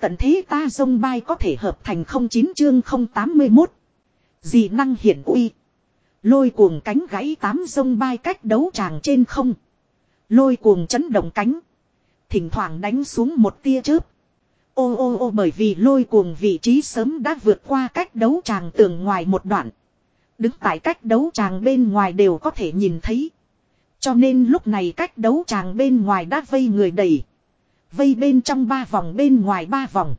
Tận thế ta dông bay có thể hợp thành 09 chương 081. Dị năng hiển uy. Lôi cuồng cánh gãy tám dông bay cách đấu tràng trên không. Lôi cuồng chấn động cánh. Thỉnh thoảng đánh xuống một tia chớp. Ô ô ô bởi vì lôi cuồng vị trí sớm đã vượt qua cách đấu tràng tường ngoài một đoạn. Đứng tại cách đấu tràng bên ngoài đều có thể nhìn thấy. Cho nên lúc này cách đấu tràng bên ngoài đã vây người đầy. Vây bên trong ba vòng bên ngoài ba vòng.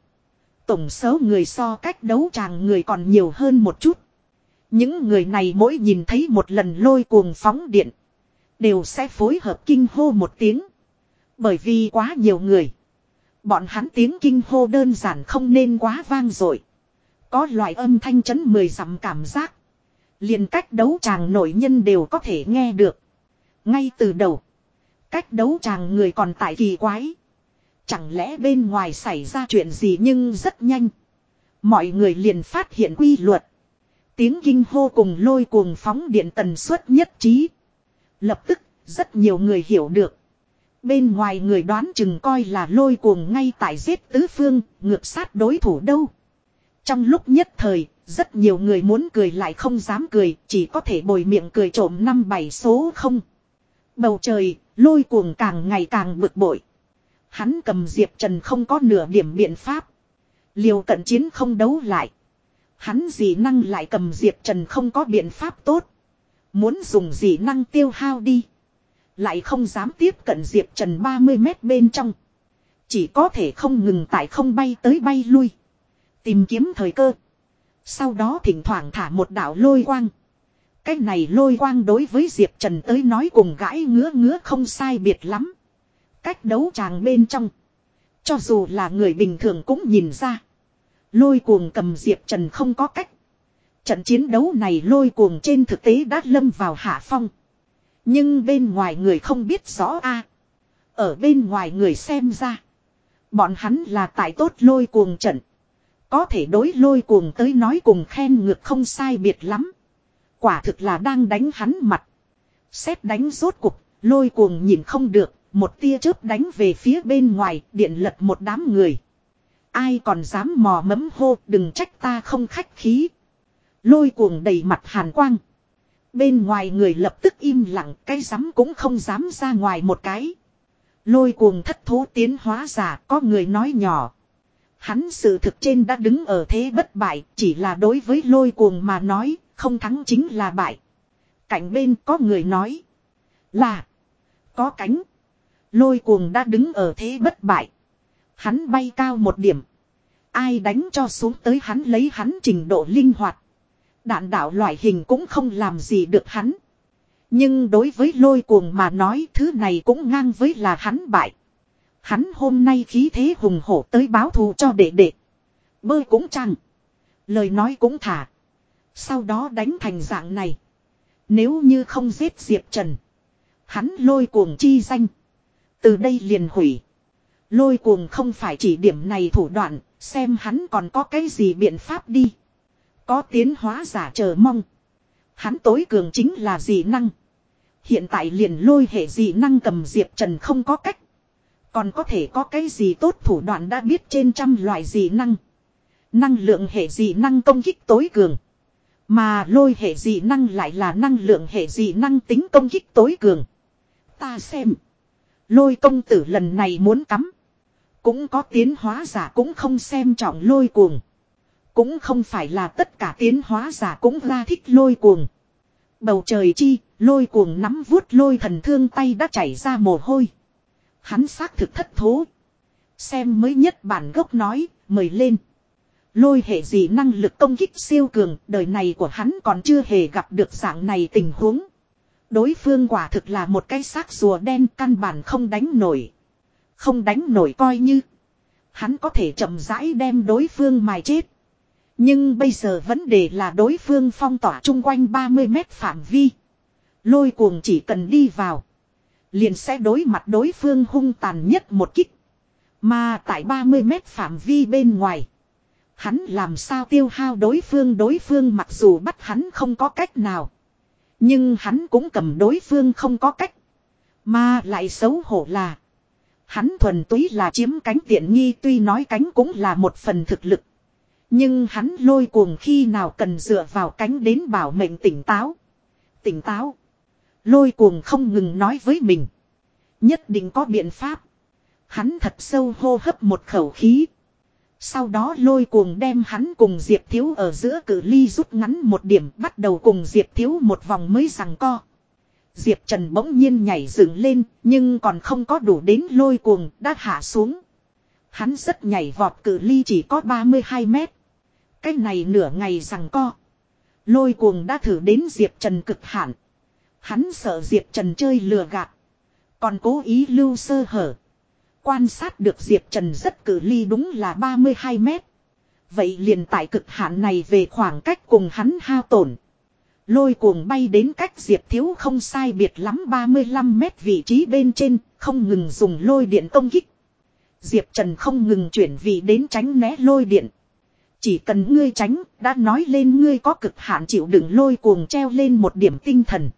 Tổng số người so cách đấu tràng người còn nhiều hơn một chút. Những người này mỗi nhìn thấy một lần lôi cuồng phóng điện. Đều sẽ phối hợp kinh hô một tiếng. Bởi vì quá nhiều người. Bọn hắn tiếng kinh hô đơn giản không nên quá vang dội Có loại âm thanh chấn mười dặm cảm giác. liền cách đấu tràng nổi nhân đều có thể nghe được. Ngay từ đầu. Cách đấu tràng người còn tại kỳ quái. Chẳng lẽ bên ngoài xảy ra chuyện gì nhưng rất nhanh. Mọi người liền phát hiện quy luật. Tiếng kinh hô cùng lôi cuồng phóng điện tần suất nhất trí. Lập tức, rất nhiều người hiểu được. Bên ngoài người đoán chừng coi là lôi cuồng ngay tại giết tứ phương, ngược sát đối thủ đâu. Trong lúc nhất thời, rất nhiều người muốn cười lại không dám cười, chỉ có thể bồi miệng cười trộm năm bảy số không. Bầu trời, lôi cuồng càng ngày càng bực bội. Hắn cầm Diệp Trần không có nửa điểm biện pháp. Liều cận chiến không đấu lại. Hắn dị năng lại cầm Diệp Trần không có biện pháp tốt. Muốn dùng dị năng tiêu hao đi. Lại không dám tiếp cận Diệp Trần 30 mét bên trong. Chỉ có thể không ngừng tại không bay tới bay lui. Tìm kiếm thời cơ. Sau đó thỉnh thoảng thả một đạo lôi quang. Cái này lôi quang đối với Diệp Trần tới nói cùng gãi ngứa ngứa không sai biệt lắm. Cách đấu tràng bên trong. Cho dù là người bình thường cũng nhìn ra. Lôi cuồng cầm Diệp Trần không có cách. Trận chiến đấu này lôi cuồng trên thực tế đã lâm vào hạ phong. Nhưng bên ngoài người không biết rõ a Ở bên ngoài người xem ra. Bọn hắn là tại tốt lôi cuồng trận. Có thể đối lôi cuồng tới nói cùng khen ngược không sai biệt lắm. Quả thực là đang đánh hắn mặt. Xét đánh rốt cục, lôi cuồng nhìn không được, một tia chớp đánh về phía bên ngoài, điện lật một đám người. Ai còn dám mò mẫm hô, đừng trách ta không khách khí. Lôi cuồng đầy mặt hàn quang. Bên ngoài người lập tức im lặng, cái dám cũng không dám ra ngoài một cái. Lôi cuồng thất thố tiến hóa giả, có người nói nhỏ. Hắn sự thực trên đã đứng ở thế bất bại, chỉ là đối với lôi cuồng mà nói, không thắng chính là bại. Cạnh bên có người nói là có cánh. Lôi cuồng đã đứng ở thế bất bại. Hắn bay cao một điểm. Ai đánh cho xuống tới hắn lấy hắn trình độ linh hoạt. Đạn đạo loại hình cũng không làm gì được hắn. Nhưng đối với lôi cuồng mà nói thứ này cũng ngang với là hắn bại. Hắn hôm nay khí thế hùng hổ tới báo thù cho đệ đệ. Bơi cũng chẳng. Lời nói cũng thả. Sau đó đánh thành dạng này. Nếu như không giết Diệp Trần. Hắn lôi cuồng chi danh. Từ đây liền hủy. Lôi cuồng không phải chỉ điểm này thủ đoạn. Xem hắn còn có cái gì biện pháp đi. Có tiến hóa giả chờ mong. Hắn tối cường chính là dị năng. Hiện tại liền lôi hệ dị năng cầm Diệp Trần không có cách. Còn có thể có cái gì tốt thủ đoạn đã biết trên trăm loại dị năng. Năng lượng hệ dị năng công kích tối cường. Mà lôi hệ dị năng lại là năng lượng hệ dị năng tính công kích tối cường. Ta xem. Lôi công tử lần này muốn cắm. Cũng có tiến hóa giả cũng không xem trọng lôi cuồng. Cũng không phải là tất cả tiến hóa giả cũng ra thích lôi cuồng. Bầu trời chi, lôi cuồng nắm vuốt lôi thần thương tay đã chảy ra mồ hôi. Hắn xác thực thất thố. Xem mới nhất bản gốc nói, mời lên. Lôi hệ gì năng lực công kích siêu cường, đời này của hắn còn chưa hề gặp được dạng này tình huống. Đối phương quả thực là một cái xác rùa đen căn bản không đánh nổi. Không đánh nổi coi như. Hắn có thể chậm rãi đem đối phương mài chết. Nhưng bây giờ vấn đề là đối phương phong tỏa chung quanh 30 mét phạm vi. Lôi cuồng chỉ cần đi vào. Liền sẽ đối mặt đối phương hung tàn nhất một kích. Mà tại 30 mét phạm vi bên ngoài. Hắn làm sao tiêu hao đối phương đối phương mặc dù bắt hắn không có cách nào. Nhưng hắn cũng cầm đối phương không có cách. Mà lại xấu hổ là. Hắn thuần túy là chiếm cánh tiện nghi, tuy nói cánh cũng là một phần thực lực. Nhưng hắn lôi cuồng khi nào cần dựa vào cánh đến bảo mệnh tỉnh táo. Tỉnh táo. Lôi cuồng không ngừng nói với mình. Nhất định có biện pháp. Hắn thật sâu hô hấp một khẩu khí. Sau đó lôi cuồng đem hắn cùng Diệp Thiếu ở giữa cử ly rút ngắn một điểm, bắt đầu cùng Diệp Thiếu một vòng mới rằng co. Diệp Trần bỗng nhiên nhảy dựng lên, nhưng còn không có đủ đến lôi cuồng, đã hạ xuống. Hắn rất nhảy vọt cử ly chỉ có 32 mét. Cái này nửa ngày rằng co. Lôi cuồng đã thử đến Diệp Trần cực hạn. Hắn sợ Diệp Trần chơi lừa gạt. Còn cố ý lưu sơ hở. Quan sát được Diệp Trần rất cử ly đúng là 32 mét. Vậy liền tại cực hạn này về khoảng cách cùng hắn hao tổn. Lôi cuồng bay đến cách Diệp Thiếu không sai biệt lắm 35 mét vị trí bên trên, không ngừng dùng lôi điện công kích. Diệp Trần không ngừng chuyển vị đến tránh né lôi điện. Chỉ cần ngươi tránh, đã nói lên ngươi có cực hạn chịu đựng lôi cuồng treo lên một điểm tinh thần.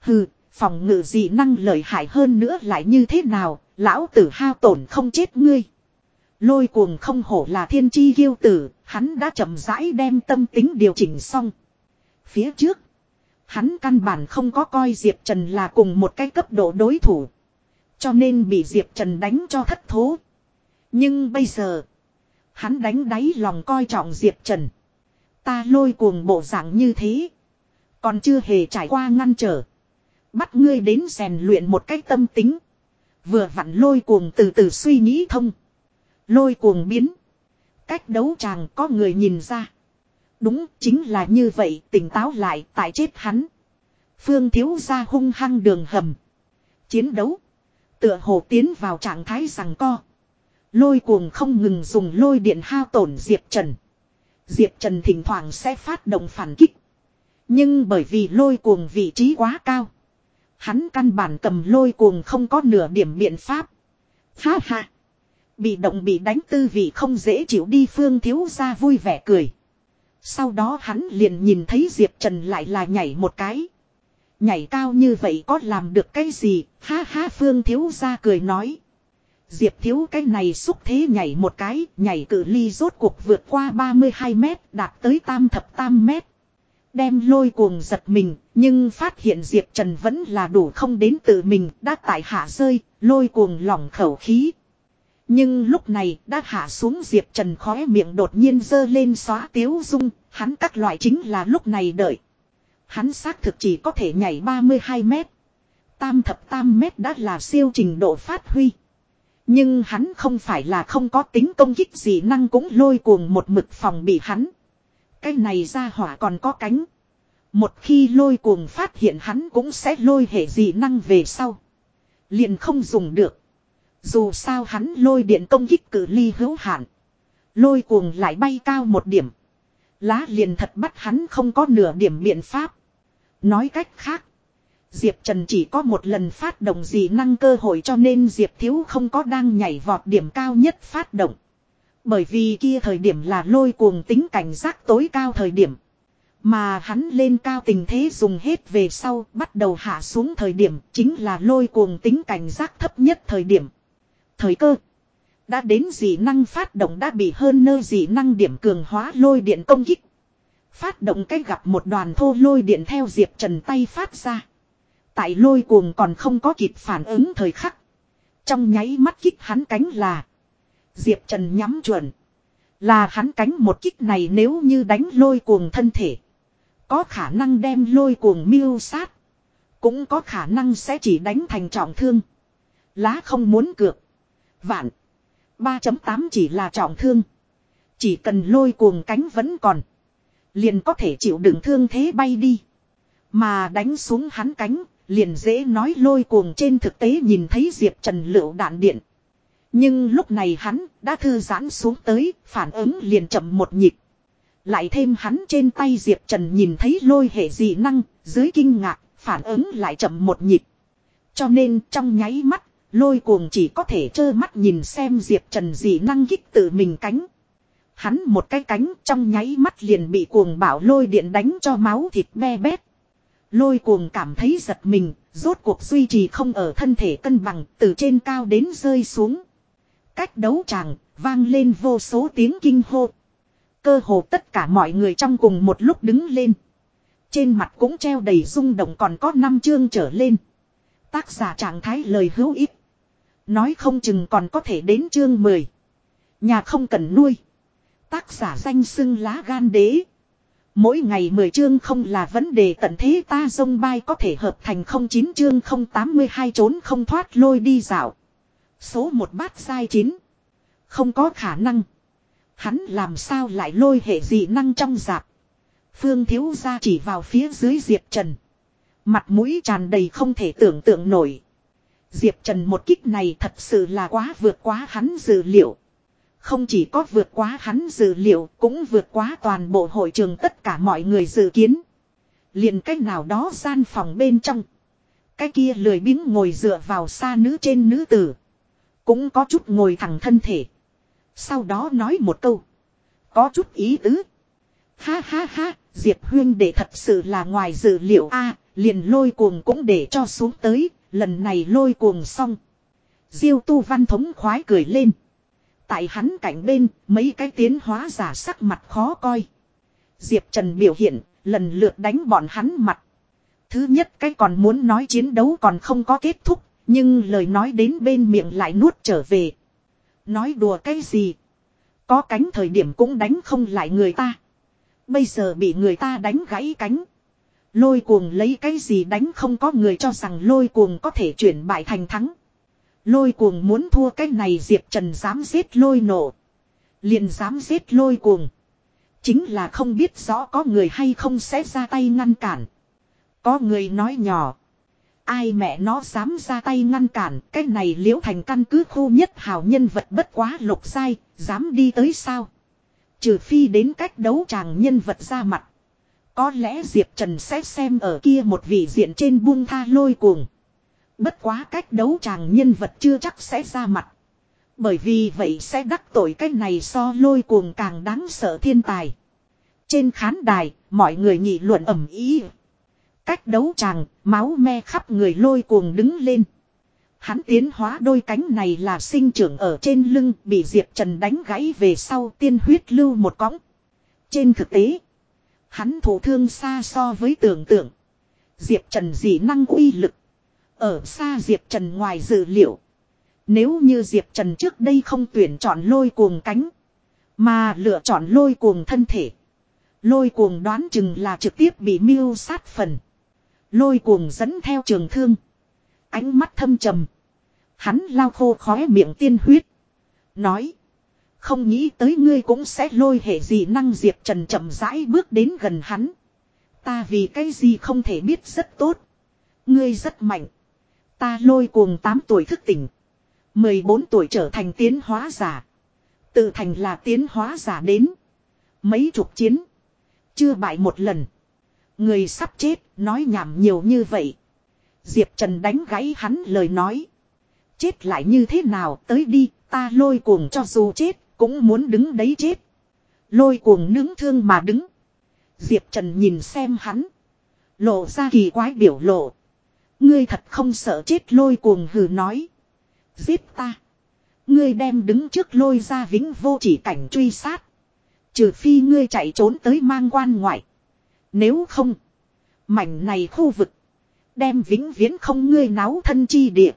Hừ, phòng ngự dị năng lợi hại hơn nữa lại như thế nào, lão tử hao tổn không chết ngươi. Lôi cuồng không hổ là thiên chi ghiêu tử, hắn đã chậm rãi đem tâm tính điều chỉnh xong. Phía trước, hắn căn bản không có coi Diệp Trần là cùng một cái cấp độ đối thủ. Cho nên bị Diệp Trần đánh cho thất thố. Nhưng bây giờ, hắn đánh đáy lòng coi trọng Diệp Trần. Ta lôi cuồng bộ dạng như thế. Còn chưa hề trải qua ngăn trở. Bắt ngươi đến rèn luyện một cách tâm tính. Vừa vặn lôi cuồng từ từ suy nghĩ thông. Lôi cuồng biến. Cách đấu chàng có người nhìn ra. Đúng chính là như vậy, tỉnh táo lại, tại chết hắn. Phương thiếu ra hung hăng đường hầm. Chiến đấu. Tựa hồ tiến vào trạng thái rằng co. Lôi cuồng không ngừng dùng lôi điện hao tổn Diệp Trần. Diệp Trần thỉnh thoảng sẽ phát động phản kích. Nhưng bởi vì lôi cuồng vị trí quá cao. Hắn căn bản cầm lôi cuồng không có nửa điểm biện pháp. Ha ha. Bị động bị đánh tư vị không dễ chịu đi phương thiếu ra vui vẻ cười. Sau đó hắn liền nhìn thấy Diệp Trần lại là nhảy một cái. Nhảy cao như vậy có làm được cái gì? Ha ha phương thiếu ra cười nói. Diệp thiếu cái này xúc thế nhảy một cái, nhảy cử ly rốt cuộc vượt qua 32 mét, đạt tới tam thập tam mét. Đem lôi cuồng giật mình, nhưng phát hiện Diệp Trần vẫn là đủ không đến tự mình, đã tại hạ rơi, lôi cuồng lỏng khẩu khí. Nhưng lúc này đã hạ xuống Diệp Trần khóe miệng đột nhiên dơ lên xóa tiếu dung, hắn các loại chính là lúc này đợi. Hắn xác thực chỉ có thể nhảy 32 mét. Tam thập tam mét đã là siêu trình độ phát huy. Nhưng hắn không phải là không có tính công kích gì năng cũng lôi cuồng một mực phòng bị hắn. Cái này ra hỏa còn có cánh. Một khi lôi cuồng phát hiện hắn cũng sẽ lôi hệ gì năng về sau. Liền không dùng được. Dù sao hắn lôi điện công kích cử ly hữu hạn. Lôi cuồng lại bay cao một điểm. Lá liền thật bắt hắn không có nửa điểm biện pháp. Nói cách khác. Diệp Trần chỉ có một lần phát động gì năng cơ hội cho nên Diệp Thiếu không có đang nhảy vọt điểm cao nhất phát động. Bởi vì kia thời điểm là lôi cuồng tính cảnh giác tối cao thời điểm. Mà hắn lên cao tình thế dùng hết về sau, bắt đầu hạ xuống thời điểm chính là lôi cuồng tính cảnh giác thấp nhất thời điểm. Thời cơ. Đã đến dị năng phát động đã bị hơn nơi dị năng điểm cường hóa lôi điện công kích. Phát động cách gặp một đoàn thô lôi điện theo Diệp Trần tay phát ra. Tại lôi cuồng còn không có kịp phản ứng thời khắc. Trong nháy mắt kích hắn cánh là. Diệp Trần nhắm chuẩn. Là hắn cánh một kích này nếu như đánh lôi cuồng thân thể. Có khả năng đem lôi cuồng miêu sát. Cũng có khả năng sẽ chỉ đánh thành trọng thương. Lá không muốn cược. Vạn. 3.8 chỉ là trọng thương. Chỉ cần lôi cuồng cánh vẫn còn. Liền có thể chịu đựng thương thế bay đi. Mà đánh xuống hắn cánh, liền dễ nói lôi cuồng trên thực tế nhìn thấy Diệp Trần lựu đạn điện. Nhưng lúc này hắn đã thư giãn xuống tới, phản ứng liền chậm một nhịp. Lại thêm hắn trên tay Diệp Trần nhìn thấy lôi hệ dị năng, dưới kinh ngạc, phản ứng lại chậm một nhịp. Cho nên trong nháy mắt, lôi cuồng chỉ có thể trơ mắt nhìn xem Diệp Trần dị năng kích tự mình cánh. Hắn một cái cánh trong nháy mắt liền bị cuồng bảo lôi điện đánh cho máu thịt be bét. Lôi cuồng cảm thấy giật mình, rốt cuộc duy trì không ở thân thể cân bằng, từ trên cao đến rơi xuống. Cách đấu tràng, vang lên vô số tiếng kinh hô. Cơ hồ tất cả mọi người trong cùng một lúc đứng lên. Trên mặt cũng treo đầy rung động còn có năm chương trở lên. Tác giả trạng thái lời hữu ích. Nói không chừng còn có thể đến chương 10. Nhà không cần nuôi. Tác giả danh xưng lá gan đế. Mỗi ngày 10 chương không là vấn đề tận thế ta dông bay có thể hợp thành không chín chương không 82 trốn không thoát lôi đi dạo. Số một bát sai chín. Không có khả năng. Hắn làm sao lại lôi hệ dị năng trong dạp. Phương thiếu ra chỉ vào phía dưới Diệp Trần. Mặt mũi tràn đầy không thể tưởng tượng nổi. Diệp Trần một kích này thật sự là quá vượt quá hắn dự liệu. Không chỉ có vượt quá hắn dự liệu, cũng vượt quá toàn bộ hội trường tất cả mọi người dự kiến. liền cách nào đó gian phòng bên trong. Cái kia lười biếng ngồi dựa vào xa nữ trên nữ tử. Cũng có chút ngồi thẳng thân thể. Sau đó nói một câu. Có chút ý tứ. Ha ha ha, Diệp Huyên để thật sự là ngoài dự liệu a liền lôi cuồng cũng để cho xuống tới, lần này lôi cuồng xong. Diêu tu văn thống khoái cười lên. Tại hắn cạnh bên, mấy cái tiến hóa giả sắc mặt khó coi. Diệp Trần biểu hiện, lần lượt đánh bọn hắn mặt. Thứ nhất cái còn muốn nói chiến đấu còn không có kết thúc, nhưng lời nói đến bên miệng lại nuốt trở về. Nói đùa cái gì? Có cánh thời điểm cũng đánh không lại người ta. Bây giờ bị người ta đánh gãy cánh. Lôi cuồng lấy cái gì đánh không có người cho rằng lôi cuồng có thể chuyển bại thành thắng. Lôi cuồng muốn thua cái này Diệp Trần dám giết lôi nổ. Liền dám giết lôi cuồng. Chính là không biết rõ có người hay không sẽ ra tay ngăn cản. Có người nói nhỏ. Ai mẹ nó dám ra tay ngăn cản, cái này liễu thành căn cứ khu nhất hào nhân vật bất quá lục sai, dám đi tới sao. Trừ phi đến cách đấu chàng nhân vật ra mặt. Có lẽ Diệp Trần sẽ xem ở kia một vị diện trên buông tha lôi cuồng. Bất quá cách đấu chàng nhân vật chưa chắc sẽ ra mặt. Bởi vì vậy sẽ đắc tội cái này so lôi cuồng càng đáng sợ thiên tài. Trên khán đài, mọi người nghị luận ẩm ý. Cách đấu chàng, máu me khắp người lôi cuồng đứng lên. Hắn tiến hóa đôi cánh này là sinh trưởng ở trên lưng bị Diệp Trần đánh gãy về sau tiên huyết lưu một cõng. Trên thực tế, hắn thổ thương xa so với tưởng tượng. Diệp Trần dị năng uy lực. Ở xa Diệp Trần ngoài dự liệu. Nếu như Diệp Trần trước đây không tuyển chọn lôi cuồng cánh. Mà lựa chọn lôi cuồng thân thể. Lôi cuồng đoán chừng là trực tiếp bị miêu sát phần. Lôi cuồng dẫn theo trường thương. Ánh mắt thâm trầm. Hắn lao khô khóe miệng tiên huyết. Nói. Không nghĩ tới ngươi cũng sẽ lôi hệ gì năng Diệp Trần chậm rãi bước đến gần hắn. Ta vì cái gì không thể biết rất tốt. Ngươi rất mạnh. Ta lôi cuồng 8 tuổi thức tỉnh. 14 tuổi trở thành tiến hóa giả. Tự thành là tiến hóa giả đến. Mấy chục chiến. Chưa bại một lần. Người sắp chết, nói nhảm nhiều như vậy. Diệp Trần đánh gãy hắn lời nói. Chết lại như thế nào tới đi, ta lôi cuồng cho dù chết, cũng muốn đứng đấy chết. Lôi cuồng nướng thương mà đứng. Diệp Trần nhìn xem hắn. Lộ ra kỳ quái biểu lộ. Ngươi thật không sợ chết lôi cuồng hừ nói. Giết ta. Ngươi đem đứng trước lôi ra vĩnh vô chỉ cảnh truy sát. Trừ phi ngươi chạy trốn tới mang quan ngoại. Nếu không. Mảnh này khu vực. Đem vĩnh viễn không ngươi náo thân chi địa.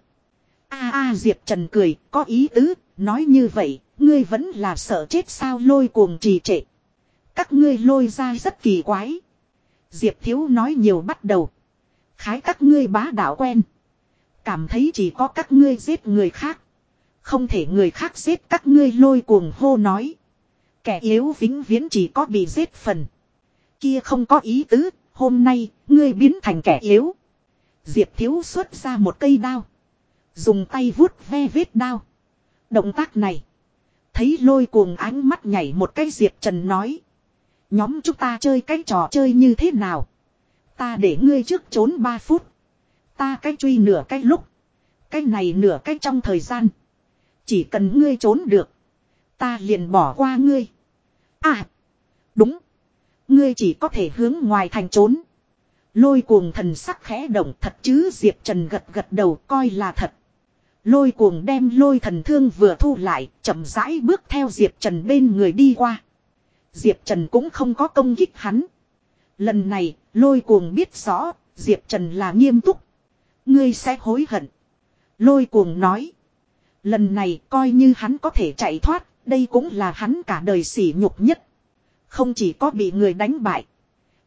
a a Diệp Trần cười, có ý tứ, nói như vậy, ngươi vẫn là sợ chết sao lôi cuồng trì trệ. Các ngươi lôi ra rất kỳ quái. Diệp Thiếu nói nhiều bắt đầu. Khái các ngươi bá đạo quen. Cảm thấy chỉ có các ngươi giết người khác. Không thể người khác giết các ngươi lôi cuồng hô nói. Kẻ yếu vĩnh viễn chỉ có bị giết phần. Kia không có ý tứ, hôm nay, ngươi biến thành kẻ yếu. Diệp thiếu xuất ra một cây đao. Dùng tay vuốt ve vết đao. Động tác này. Thấy lôi cuồng ánh mắt nhảy một cái Diệp Trần nói. Nhóm chúng ta chơi cái trò chơi như thế nào? Ta để ngươi trước trốn 3 phút. Ta cách truy nửa cái lúc. Cái này nửa cái trong thời gian. Chỉ cần ngươi trốn được. Ta liền bỏ qua ngươi. À. Đúng. Ngươi chỉ có thể hướng ngoài thành trốn. Lôi cuồng thần sắc khẽ động thật chứ Diệp Trần gật gật đầu coi là thật. Lôi cuồng đem lôi thần thương vừa thu lại, chậm rãi bước theo Diệp Trần bên người đi qua. Diệp Trần cũng không có công kích hắn. Lần này, lôi cuồng biết rõ, Diệp Trần là nghiêm túc. Ngươi sẽ hối hận. Lôi cuồng nói. Lần này coi như hắn có thể chạy thoát, đây cũng là hắn cả đời sỉ nhục nhất. Không chỉ có bị người đánh bại.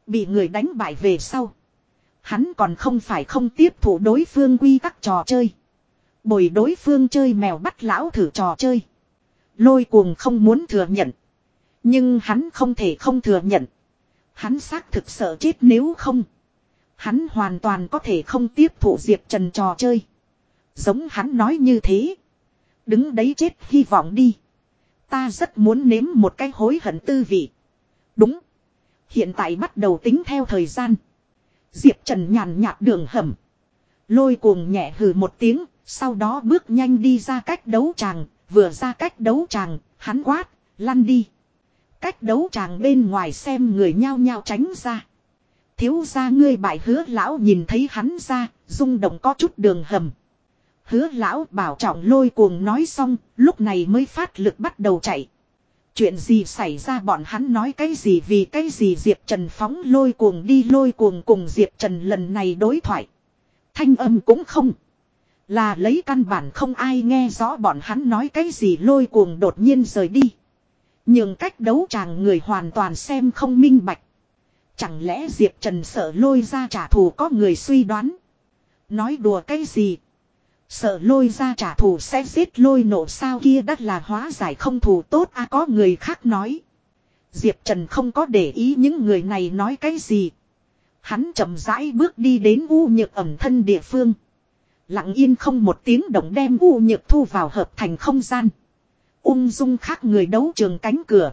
Bị người đánh bại về sau. Hắn còn không phải không tiếp thủ đối phương quy tắc trò chơi. Bồi đối phương chơi mèo bắt lão thử trò chơi. Lôi cuồng không muốn thừa nhận. Nhưng hắn không thể không thừa nhận. Hắn xác thực sợ chết nếu không. Hắn hoàn toàn có thể không tiếp thụ Diệp Trần trò chơi. Giống hắn nói như thế. Đứng đấy chết hy vọng đi. Ta rất muốn nếm một cái hối hận tư vị. Đúng. Hiện tại bắt đầu tính theo thời gian. Diệp Trần nhàn nhạt đường hầm. Lôi cuồng nhẹ hừ một tiếng, sau đó bước nhanh đi ra cách đấu tràng, vừa ra cách đấu tràng, hắn quát, lăn đi. Cách đấu tràng bên ngoài xem người nhao nhao tránh ra. Thiếu ra ngươi bại hứa lão nhìn thấy hắn ra, rung động có chút đường hầm. Hứa lão bảo trọng lôi cuồng nói xong, lúc này mới phát lực bắt đầu chạy. Chuyện gì xảy ra bọn hắn nói cái gì vì cái gì Diệp Trần phóng lôi cuồng đi lôi cuồng cùng Diệp Trần lần này đối thoại. Thanh âm cũng không. Là lấy căn bản không ai nghe rõ bọn hắn nói cái gì lôi cuồng đột nhiên rời đi. Nhưng cách đấu chàng người hoàn toàn xem không minh bạch. Chẳng lẽ Diệp Trần sợ lôi ra trả thù có người suy đoán. Nói đùa cái gì. Sợ lôi ra trả thù sẽ giết lôi nổ sao kia đắt là hóa giải không thù tốt à có người khác nói. Diệp Trần không có để ý những người này nói cái gì. Hắn chậm rãi bước đi đến u nhược ẩm thân địa phương. Lặng yên không một tiếng động đem u nhược thu vào hợp thành không gian. Ung dung khác người đấu trường cánh cửa.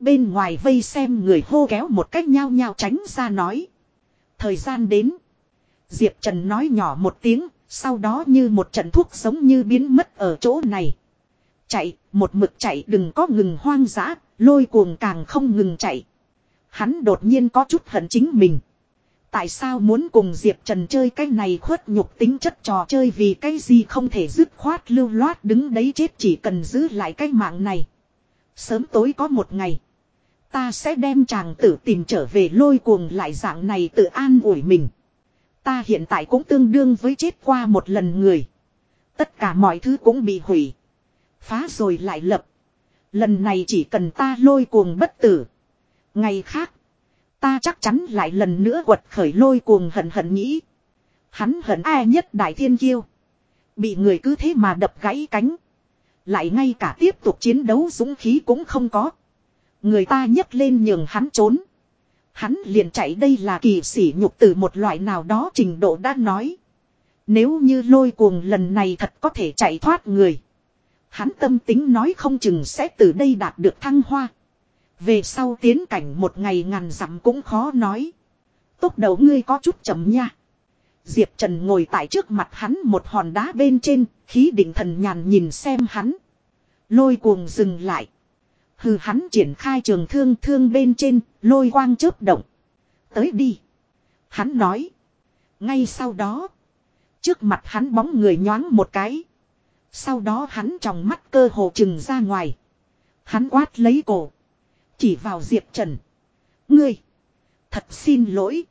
Bên ngoài vây xem người hô kéo một cách nhao nhao tránh ra nói. Thời gian đến. Diệp Trần nói nhỏ một tiếng, sau đó như một trận thuốc giống như biến mất ở chỗ này. Chạy, một mực chạy đừng có ngừng hoang dã, lôi cuồng càng không ngừng chạy. Hắn đột nhiên có chút hận chính mình. Tại sao muốn cùng Diệp Trần chơi cái này khuất nhục tính chất trò chơi vì cái gì không thể dứt khoát lưu loát đứng đấy chết chỉ cần giữ lại cái mạng này. Sớm tối có một ngày. Ta sẽ đem chàng tử tìm trở về lôi cuồng lại dạng này tự an ủi mình. Ta hiện tại cũng tương đương với chết qua một lần người. Tất cả mọi thứ cũng bị hủy. Phá rồi lại lập. Lần này chỉ cần ta lôi cuồng bất tử. Ngày khác. Ta chắc chắn lại lần nữa quật khởi lôi cuồng hận hận nghĩ. Hắn hận ai nhất đại thiên kiêu. Bị người cứ thế mà đập gãy cánh. Lại ngay cả tiếp tục chiến đấu dũng khí cũng không có. Người ta nhấc lên nhường hắn trốn. Hắn liền chạy đây là kỳ sỉ nhục từ một loại nào đó trình độ đã nói. Nếu như lôi cuồng lần này thật có thể chạy thoát người. Hắn tâm tính nói không chừng sẽ từ đây đạt được thăng hoa. Về sau tiến cảnh một ngày ngàn dặm cũng khó nói. Tốc đầu ngươi có chút chậm nha. Diệp Trần ngồi tại trước mặt hắn một hòn đá bên trên, khí định thần nhàn nhìn xem hắn. Lôi cuồng dừng lại. Hừ hắn triển khai trường thương thương bên trên, lôi quang chớp động. Tới đi. Hắn nói. Ngay sau đó. Trước mặt hắn bóng người nhoáng một cái. Sau đó hắn trong mắt cơ hồ trừng ra ngoài. Hắn quát lấy cổ. Chỉ vào Diệp Trần. Ngươi. Thật xin lỗi.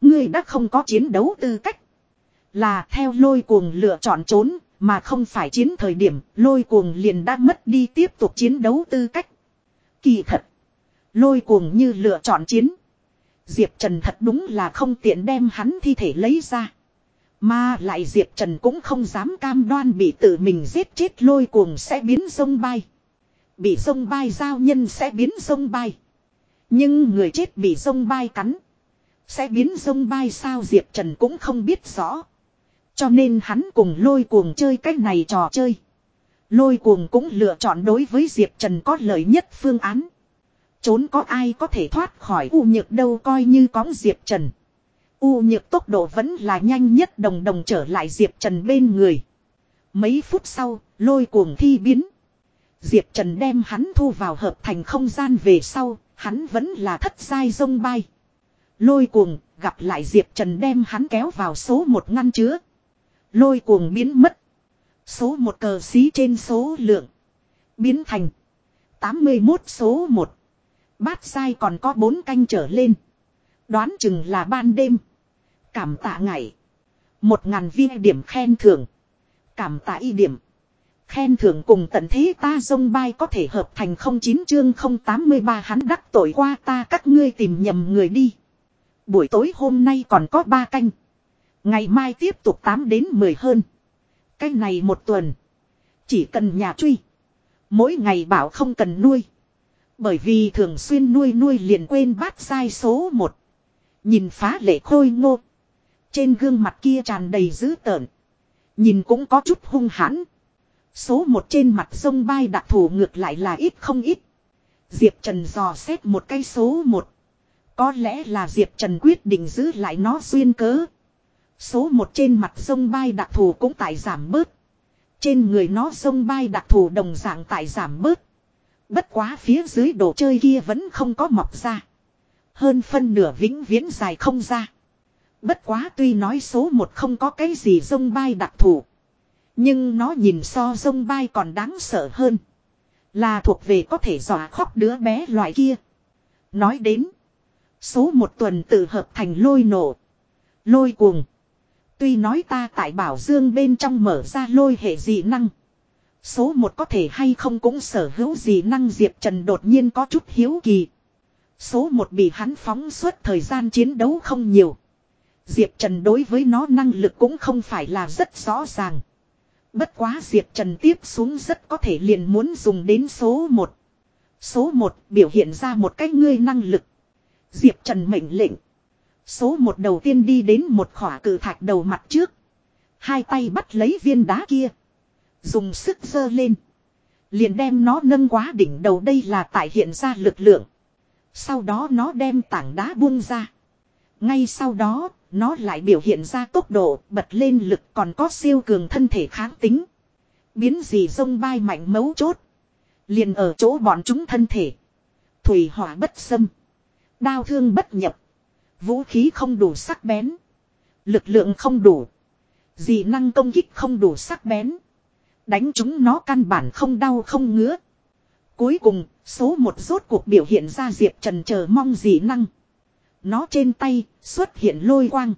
Ngươi đã không có chiến đấu tư cách. Là theo lôi cuồng lựa chọn trốn. Mà không phải chiến thời điểm lôi cuồng liền đã mất đi tiếp tục chiến đấu tư cách. Kỳ thật. Lôi cuồng như lựa chọn chiến. Diệp Trần thật đúng là không tiện đem hắn thi thể lấy ra. Mà lại Diệp Trần cũng không dám cam đoan bị tự mình giết chết lôi cuồng sẽ biến sông bay. Bị sông bay giao nhân sẽ biến sông bay. Nhưng người chết bị sông bay cắn. Sẽ biến sông bay sao Diệp Trần cũng không biết rõ. Cho nên hắn cùng lôi cuồng chơi cách này trò chơi. Lôi cuồng cũng lựa chọn đối với Diệp Trần có lợi nhất phương án. Trốn có ai có thể thoát khỏi u nhược đâu coi như có Diệp Trần. U nhược tốc độ vẫn là nhanh nhất đồng đồng trở lại Diệp Trần bên người. Mấy phút sau, lôi cuồng thi biến. Diệp Trần đem hắn thu vào hợp thành không gian về sau, hắn vẫn là thất sai dông bay. Lôi cuồng, gặp lại Diệp Trần đem hắn kéo vào số một ngăn chứa. Lôi cuồng biến mất. Số một cờ xí trên số lượng. Biến thành 81 số 1. Bát sai còn có 4 canh trở lên. Đoán chừng là ban đêm. Cảm tạ ngày. 1.000 viên điểm khen thưởng. Cảm tạ y điểm. Khen thưởng cùng tận thế ta dông bay có thể hợp thành không chín chương không tám mươi ba hắn đắc tội qua ta, các ngươi tìm nhầm người đi. Buổi tối hôm nay còn có 3 canh. Ngày mai tiếp tục 8 đến 10 hơn. Cái này một tuần. Chỉ cần nhà truy. Mỗi ngày bảo không cần nuôi. Bởi vì thường xuyên nuôi nuôi liền quên bát sai số một. Nhìn phá lệ khôi ngô. Trên gương mặt kia tràn đầy dữ tợn. Nhìn cũng có chút hung hãn. Số một trên mặt sông bay đặc thù ngược lại là ít không ít. Diệp Trần dò xét một cây số một. Có lẽ là Diệp Trần quyết định giữ lại nó xuyên cớ. Số một trên mặt sông bay đặc thù cũng tại giảm bớt. Trên người nó sông bay đặc thù đồng dạng tại giảm bớt. Bất quá phía dưới đồ chơi kia vẫn không có mọc ra. Hơn phân nửa vĩnh viễn dài không ra. Bất quá tuy nói số một không có cái gì sông bay đặc thù. Nhưng nó nhìn so sông bay còn đáng sợ hơn. Là thuộc về có thể dọa khóc đứa bé loại kia. Nói đến. Số một tuần tự hợp thành lôi nổ. Lôi cuồng. Tuy nói ta tại Bảo Dương bên trong mở ra lôi hệ dị năng. Số một có thể hay không cũng sở hữu dị năng Diệp Trần đột nhiên có chút hiếu kỳ. Số một bị hắn phóng suốt thời gian chiến đấu không nhiều. Diệp Trần đối với nó năng lực cũng không phải là rất rõ ràng. Bất quá Diệp Trần tiếp xuống rất có thể liền muốn dùng đến số 1. Số 1 biểu hiện ra một cách ngươi năng lực. Diệp Trần mệnh lệnh. Số một đầu tiên đi đến một khỏa cử thạch đầu mặt trước. Hai tay bắt lấy viên đá kia. Dùng sức dơ lên. Liền đem nó nâng quá đỉnh đầu đây là tại hiện ra lực lượng. Sau đó nó đem tảng đá buông ra. Ngay sau đó, nó lại biểu hiện ra tốc độ, bật lên lực còn có siêu cường thân thể kháng tính. Biến gì sông bay mạnh mấu chốt. Liền ở chỗ bọn chúng thân thể. Thủy hỏa bất xâm. Đao thương bất nhập. Vũ khí không đủ sắc bén. Lực lượng không đủ. Dị năng công kích không đủ sắc bén. Đánh chúng nó căn bản không đau không ngứa. Cuối cùng, số một rốt cuộc biểu hiện ra Diệp Trần chờ mong dị năng. Nó trên tay, xuất hiện lôi quang.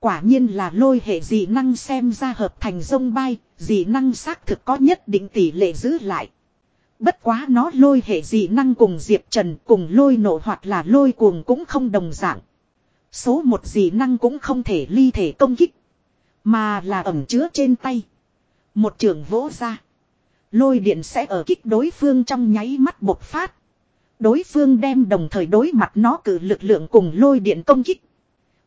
Quả nhiên là lôi hệ dị năng xem ra hợp thành sông bay, dị năng xác thực có nhất định tỷ lệ giữ lại. Bất quá nó lôi hệ dị năng cùng Diệp Trần cùng lôi nổ hoặc là lôi cuồng cũng không đồng dạng. Số một dị năng cũng không thể ly thể công kích. Mà là ẩm chứa trên tay. Một trường vỗ ra. Lôi điện sẽ ở kích đối phương trong nháy mắt bộc phát. Đối phương đem đồng thời đối mặt nó cử lực lượng cùng lôi điện công kích.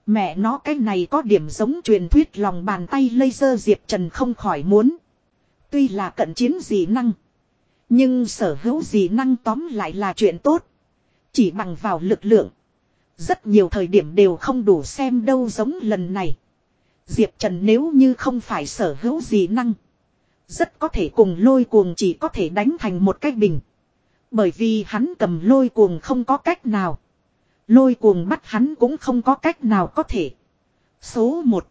Mẹ nó, cái này có điểm giống truyền thuyết lòng bàn tay laser Diệp Trần không khỏi muốn. Tuy là cận chiến dị năng. Nhưng sở hữu dị năng tóm lại là chuyện tốt. Chỉ bằng vào lực lượng. Rất nhiều thời điểm đều không đủ xem đâu giống lần này. Diệp Trần nếu như không phải sở hữu gì năng. Rất có thể cùng lôi cuồng chỉ có thể đánh thành một cái bình. Bởi vì hắn cầm lôi cuồng không có cách nào. Lôi cuồng bắt hắn cũng không có cách nào có thể. Số 1.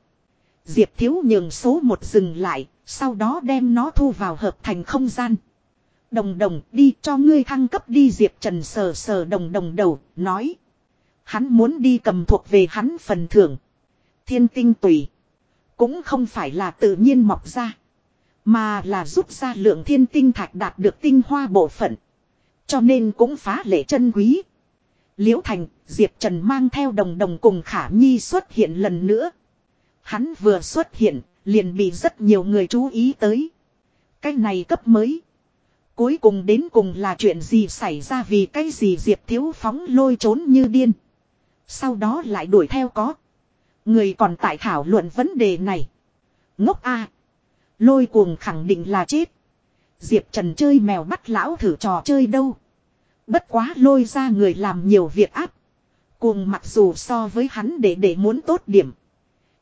Diệp Thiếu nhường số 1 dừng lại, sau đó đem nó thu vào hợp thành không gian. Đồng đồng đi cho ngươi thăng cấp đi Diệp Trần sờ sờ đồng đồng đầu, nói. Hắn muốn đi cầm thuộc về hắn phần thưởng. Thiên tinh tùy. Cũng không phải là tự nhiên mọc ra. Mà là rút ra lượng thiên tinh thạch đạt được tinh hoa bộ phận. Cho nên cũng phá lệ chân quý. Liễu Thành, Diệp Trần mang theo đồng đồng cùng Khả Nhi xuất hiện lần nữa. Hắn vừa xuất hiện, liền bị rất nhiều người chú ý tới. Cái này cấp mới. Cuối cùng đến cùng là chuyện gì xảy ra vì cái gì Diệp Thiếu phóng lôi trốn như điên. Sau đó lại đuổi theo có. Người còn tại thảo luận vấn đề này. Ngốc A. Lôi cuồng khẳng định là chết. Diệp Trần chơi mèo bắt lão thử trò chơi đâu. Bất quá lôi ra người làm nhiều việc áp. Cuồng mặc dù so với hắn để để muốn tốt điểm.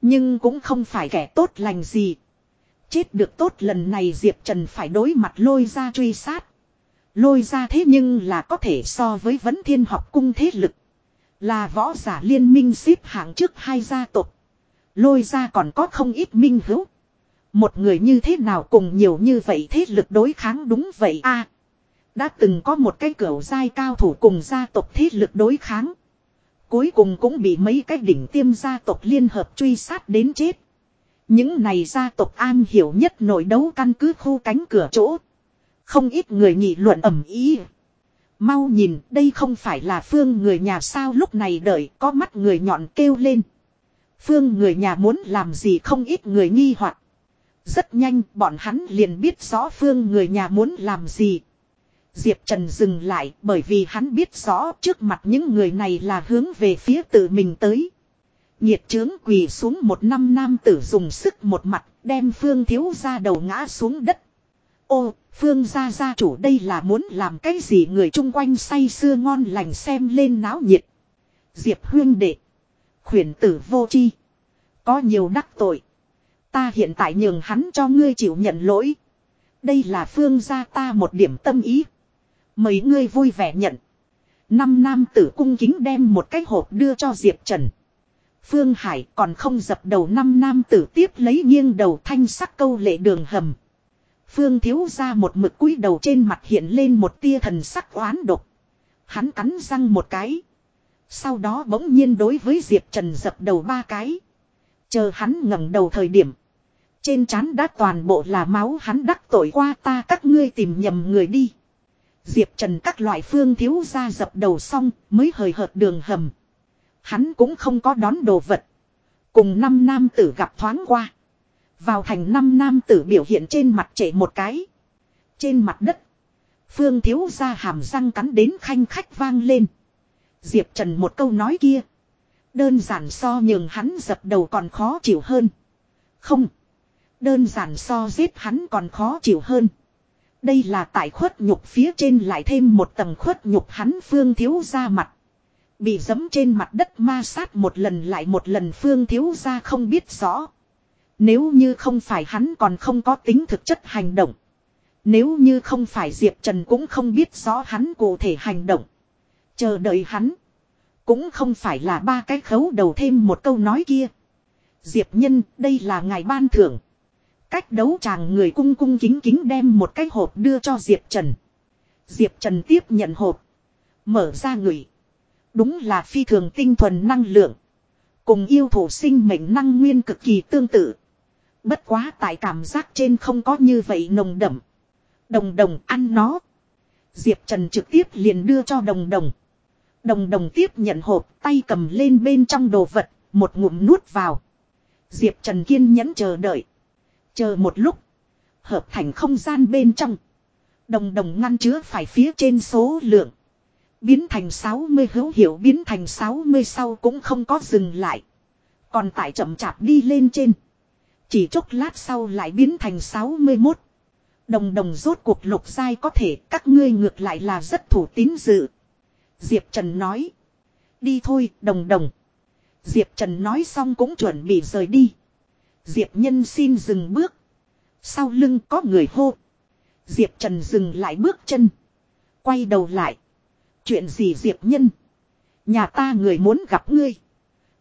Nhưng cũng không phải kẻ tốt lành gì. Chết được tốt lần này Diệp Trần phải đối mặt lôi ra truy sát. Lôi ra thế nhưng là có thể so với vấn thiên học cung thế lực. Là võ giả liên minh xếp hạng trước hai gia tộc. Lôi ra còn có không ít minh hữu. Một người như thế nào cùng nhiều như vậy thế lực đối kháng đúng vậy a Đã từng có một cái cửa giai cao thủ cùng gia tộc thế lực đối kháng. Cuối cùng cũng bị mấy cái đỉnh tiêm gia tộc liên hợp truy sát đến chết. Những này gia tộc an hiểu nhất nội đấu căn cứ khu cánh cửa chỗ. Không ít người nghị luận ẩm ý. Mau nhìn, đây không phải là phương người nhà sao lúc này đợi, có mắt người nhọn kêu lên. Phương người nhà muốn làm gì không ít người nghi hoặc Rất nhanh, bọn hắn liền biết rõ phương người nhà muốn làm gì. Diệp Trần dừng lại, bởi vì hắn biết rõ trước mặt những người này là hướng về phía tự mình tới. Nhiệt trướng quỳ xuống một năm nam tử dùng sức một mặt, đem phương thiếu ra đầu ngã xuống đất. Ô, phương gia gia chủ đây là muốn làm cái gì người chung quanh say sưa ngon lành xem lên náo nhiệt. Diệp huyên đệ. Khuyển tử vô chi. Có nhiều đắc tội. Ta hiện tại nhường hắn cho ngươi chịu nhận lỗi. Đây là phương gia ta một điểm tâm ý. Mấy ngươi vui vẻ nhận. Năm nam tử cung kính đem một cái hộp đưa cho Diệp Trần. Phương Hải còn không dập đầu năm nam tử tiếp lấy nghiêng đầu thanh sắc câu lệ đường hầm. Phương thiếu ra một mực cúi đầu trên mặt hiện lên một tia thần sắc oán độc. Hắn cắn răng một cái. Sau đó bỗng nhiên đối với Diệp Trần dập đầu ba cái. Chờ hắn ngẩng đầu thời điểm. Trên trán đã toàn bộ là máu hắn đắc tội qua ta các ngươi tìm nhầm người đi. Diệp Trần các loại phương thiếu ra dập đầu xong mới hời hợt đường hầm. Hắn cũng không có đón đồ vật. Cùng năm nam tử gặp thoáng qua. Vào thành năm nam tử biểu hiện trên mặt trễ một cái. Trên mặt đất. Phương thiếu ra hàm răng cắn đến khanh khách vang lên. Diệp Trần một câu nói kia. Đơn giản so nhường hắn dập đầu còn khó chịu hơn. Không. Đơn giản so giết hắn còn khó chịu hơn. Đây là tại khuất nhục phía trên lại thêm một tầng khuất nhục hắn phương thiếu ra mặt. Bị giấm trên mặt đất ma sát một lần lại một lần phương thiếu ra không biết rõ. Nếu như không phải hắn còn không có tính thực chất hành động. Nếu như không phải Diệp Trần cũng không biết rõ hắn cụ thể hành động. Chờ đợi hắn. Cũng không phải là ba cái khấu đầu thêm một câu nói kia. Diệp Nhân, đây là ngài ban thưởng. Cách đấu chàng người cung cung kính kính đem một cái hộp đưa cho Diệp Trần. Diệp Trần tiếp nhận hộp. Mở ra ngửi. Đúng là phi thường tinh thuần năng lượng. Cùng yêu thủ sinh mệnh năng nguyên cực kỳ tương tự. Bất quá tại cảm giác trên không có như vậy nồng đậm. Đồng đồng ăn nó. Diệp Trần trực tiếp liền đưa cho đồng đồng. Đồng đồng tiếp nhận hộp tay cầm lên bên trong đồ vật, một ngụm nuốt vào. Diệp Trần kiên nhẫn chờ đợi. Chờ một lúc. Hợp thành không gian bên trong. Đồng đồng ngăn chứa phải phía trên số lượng. Biến thành 60 hữu hiệu biến thành 60 sau cũng không có dừng lại. Còn tại chậm chạp đi lên trên. Chỉ chốc lát sau lại biến thành 61. Đồng đồng rốt cuộc lục giai có thể, các ngươi ngược lại là rất thủ tín dự. Diệp Trần nói. Đi thôi, đồng đồng. Diệp Trần nói xong cũng chuẩn bị rời đi. Diệp Nhân xin dừng bước. Sau lưng có người hô. Diệp Trần dừng lại bước chân. Quay đầu lại. Chuyện gì Diệp Nhân? Nhà ta người muốn gặp ngươi.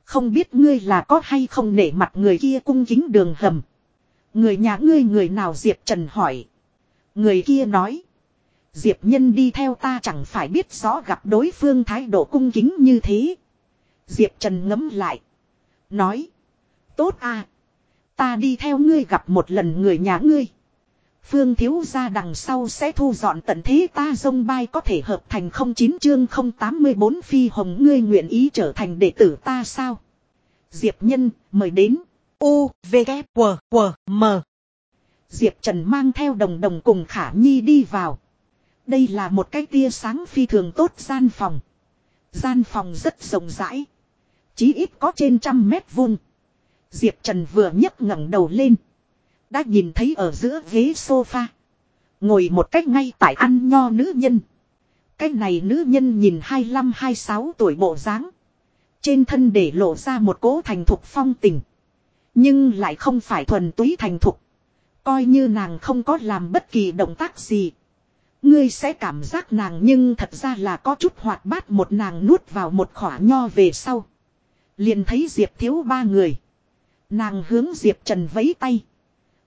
Không biết ngươi là có hay không nể mặt người kia cung kính đường hầm. Người nhà ngươi người nào Diệp Trần hỏi. Người kia nói. Diệp Nhân đi theo ta chẳng phải biết rõ gặp đối phương thái độ cung kính như thế. Diệp Trần ngấm lại. Nói. Tốt à. Ta đi theo ngươi gặp một lần người nhà ngươi. Phương thiếu ra đằng sau sẽ thu dọn tận thế ta dông bay có thể hợp thành không chín chương không tám mươi bốn phi hồng ngươi nguyện ý trở thành đệ tử ta sao. Diệp nhân mời đến. U, V, K, W, W, M. Diệp Trần mang theo đồng đồng cùng Khả Nhi đi vào. Đây là một cái tia sáng phi thường tốt gian phòng. Gian phòng rất rộng rãi. Chí ít có trên trăm mét vuông. Diệp Trần vừa nhấc ngẩng đầu lên. Đã nhìn thấy ở giữa ghế sofa. Ngồi một cách ngay tại ăn nho nữ nhân. Cái này nữ nhân nhìn 25-26 tuổi bộ dáng Trên thân để lộ ra một cố thành thục phong tình. Nhưng lại không phải thuần túy thành thục. Coi như nàng không có làm bất kỳ động tác gì. Ngươi sẽ cảm giác nàng nhưng thật ra là có chút hoạt bát một nàng nuốt vào một khỏa nho về sau. Liền thấy Diệp thiếu ba người. Nàng hướng Diệp Trần vấy tay.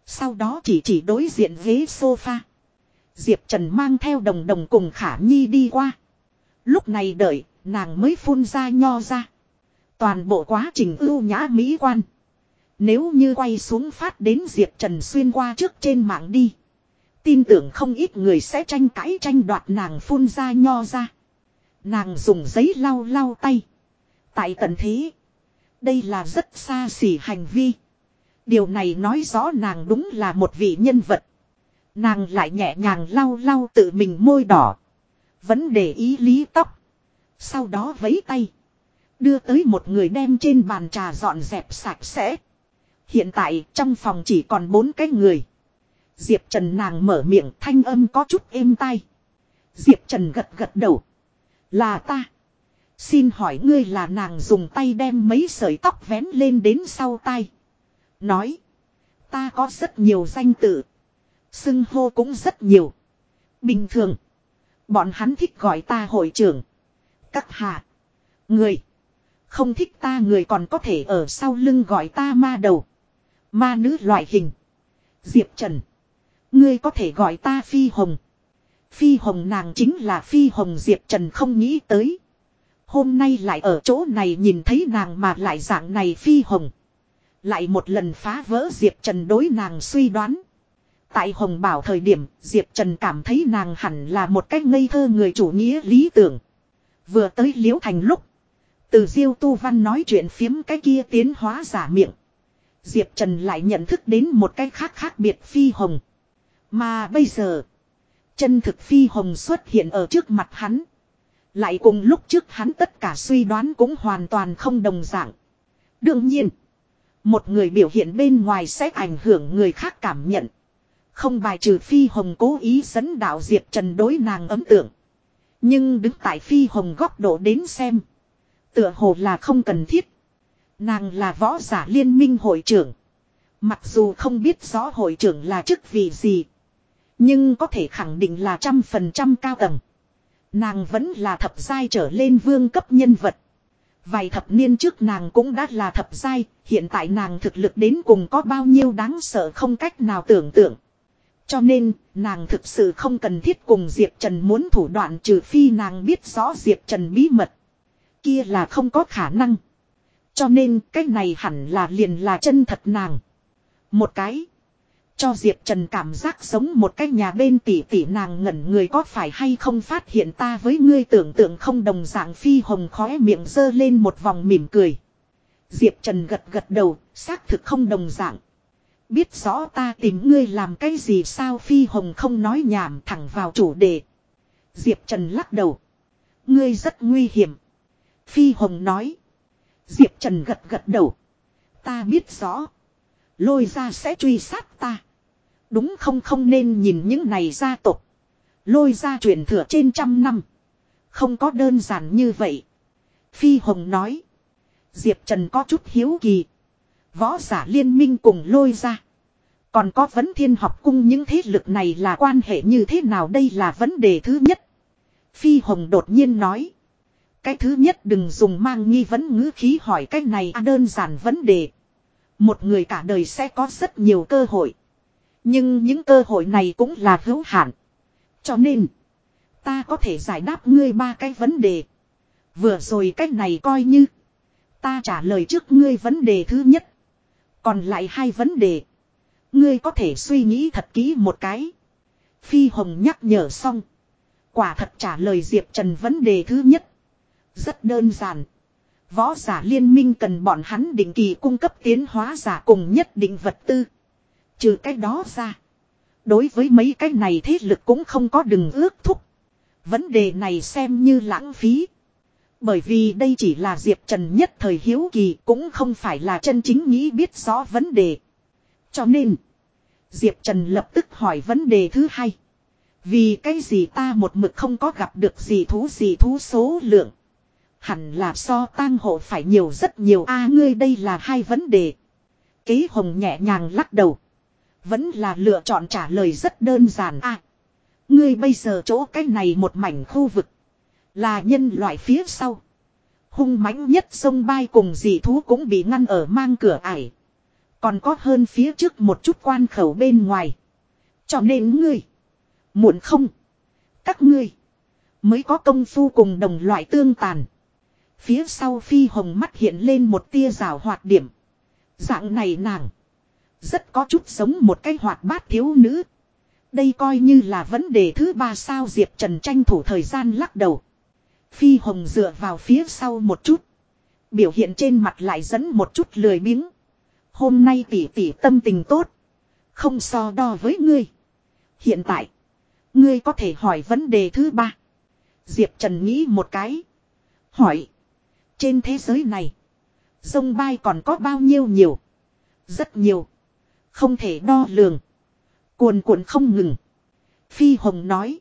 Sau đó chỉ chỉ đối diện ghế sofa. Diệp Trần mang theo đồng đồng cùng Khả Nhi đi qua. Lúc này đợi, nàng mới phun ra nho ra. Toàn bộ quá trình ưu nhã mỹ quan. Nếu như quay xuống phát đến Diệp Trần xuyên qua trước trên mạng đi. Tin tưởng không ít người sẽ tranh cãi tranh đoạt nàng phun ra nho ra. Nàng dùng giấy lau lau tay. Tại tận thế. Đây là rất xa xỉ hành vi. Điều này nói rõ nàng đúng là một vị nhân vật. Nàng lại nhẹ nhàng lau lau tự mình môi đỏ. Vẫn để ý lý tóc. Sau đó vấy tay. Đưa tới một người đem trên bàn trà dọn dẹp sạch sẽ. Hiện tại trong phòng chỉ còn bốn cái người. Diệp Trần nàng mở miệng thanh âm có chút êm tai. Diệp Trần gật gật đầu. Là ta. Xin hỏi ngươi là nàng dùng tay đem mấy sợi tóc vén lên đến sau tay. Nói. Ta có rất nhiều danh tự. Xưng hô cũng rất nhiều. Bình thường. Bọn hắn thích gọi ta hội trưởng. Các hạ. Người. Không thích ta người còn có thể ở sau lưng gọi ta ma đầu. Ma nữ loại hình. Diệp Trần. Ngươi có thể gọi ta Phi Hồng. Phi Hồng nàng chính là Phi Hồng Diệp Trần không nghĩ tới. Hôm nay lại ở chỗ này nhìn thấy nàng mà lại dạng này Phi Hồng. Lại một lần phá vỡ Diệp Trần đối nàng suy đoán. Tại Hồng Bảo thời điểm, Diệp Trần cảm thấy nàng hẳn là một cách ngây thơ người chủ nghĩa lý tưởng. Vừa tới Liễu Thành lúc. Từ Diêu Tu Văn nói chuyện phiếm cái kia tiến hóa giả miệng. Diệp Trần lại nhận thức đến một cái khác khác biệt Phi Hồng. Mà bây giờ, chân thực Phi Hồng xuất hiện ở trước mặt hắn. Lại cùng lúc trước hắn tất cả suy đoán cũng hoàn toàn không đồng dạng. Đương nhiên, một người biểu hiện bên ngoài sẽ ảnh hưởng người khác cảm nhận. Không bài trừ Phi Hồng cố ý dẫn đạo Diệp Trần đối nàng ấm tượng. Nhưng đứng tại Phi Hồng góc độ đến xem. Tựa hồ là không cần thiết. Nàng là võ giả liên minh hội trưởng. Mặc dù không biết rõ hội trưởng là chức vị gì. Nhưng có thể khẳng định là trăm phần trăm cao tầng. Nàng vẫn là thập giai trở lên vương cấp nhân vật. Vài thập niên trước nàng cũng đã là thập giai, hiện tại nàng thực lực đến cùng có bao nhiêu đáng sợ không cách nào tưởng tượng. Cho nên, nàng thực sự không cần thiết cùng Diệp Trần muốn thủ đoạn trừ phi nàng biết rõ Diệp Trần bí mật. Kia là không có khả năng. Cho nên, cái này hẳn là liền là chân thật nàng. Một cái. Cho Diệp Trần cảm giác giống một cái nhà bên tỷ tỷ nàng ngẩn người có phải hay không phát hiện ta với ngươi tưởng tượng không đồng dạng phi hồng khóe miệng dơ lên một vòng mỉm cười. Diệp Trần gật gật đầu, xác thực không đồng dạng. Biết rõ ta tìm ngươi làm cái gì sao phi hồng không nói nhảm thẳng vào chủ đề. Diệp Trần lắc đầu. Ngươi rất nguy hiểm. Phi hồng nói. Diệp Trần gật gật đầu. Ta biết rõ. Lôi ra sẽ truy sát ta. Đúng không không nên nhìn những này gia tộc. Lôi ra truyền thừa trên trăm năm. Không có đơn giản như vậy. Phi Hồng nói. Diệp Trần có chút hiếu kỳ. Võ giả liên minh cùng lôi ra. Còn có vấn thiên học cung những thế lực này là quan hệ như thế nào đây là vấn đề thứ nhất. Phi Hồng đột nhiên nói. Cái thứ nhất đừng dùng mang nghi vấn ngữ khí hỏi cái này à đơn giản vấn đề. Một người cả đời sẽ có rất nhiều cơ hội. Nhưng những cơ hội này cũng là hữu hạn. Cho nên, ta có thể giải đáp ngươi ba cái vấn đề. Vừa rồi cái này coi như, ta trả lời trước ngươi vấn đề thứ nhất. Còn lại hai vấn đề, ngươi có thể suy nghĩ thật kỹ một cái. Phi Hồng nhắc nhở xong. Quả thật trả lời Diệp Trần vấn đề thứ nhất. Rất đơn giản. Võ giả liên minh cần bọn hắn định kỳ cung cấp tiến hóa giả cùng nhất định vật tư. Trừ cái đó ra. Đối với mấy cái này thế lực cũng không có đừng ước thúc. Vấn đề này xem như lãng phí. Bởi vì đây chỉ là Diệp Trần nhất thời hiếu kỳ cũng không phải là chân chính nghĩ biết rõ vấn đề. Cho nên, Diệp Trần lập tức hỏi vấn đề thứ hai. Vì cái gì ta một mực không có gặp được gì thú gì thú số lượng. Hẳn là so tang hộ phải nhiều rất nhiều a ngươi đây là hai vấn đề. Kế hồng nhẹ nhàng lắc đầu. Vẫn là lựa chọn trả lời rất đơn giản a. Ngươi bây giờ chỗ cái này một mảnh khu vực. Là nhân loại phía sau. Hung mãnh nhất sông bay cùng dị thú cũng bị ngăn ở mang cửa ải. Còn có hơn phía trước một chút quan khẩu bên ngoài. Cho nên ngươi. Muộn không. Các ngươi. Mới có công phu cùng đồng loại tương tàn. Phía sau phi hồng mắt hiện lên một tia rào hoạt điểm. Dạng này nàng. Rất có chút giống một cái hoạt bát thiếu nữ. Đây coi như là vấn đề thứ ba sao Diệp Trần tranh thủ thời gian lắc đầu. Phi hồng dựa vào phía sau một chút. Biểu hiện trên mặt lại dẫn một chút lười biếng. Hôm nay tỷ tỷ tâm tình tốt. Không so đo với ngươi. Hiện tại. Ngươi có thể hỏi vấn đề thứ ba. Diệp Trần nghĩ một cái. Hỏi. Trên thế giới này. Sông bay còn có bao nhiêu nhiều. Rất nhiều. Không thể đo lường. Cuồn cuộn không ngừng. Phi Hồng nói.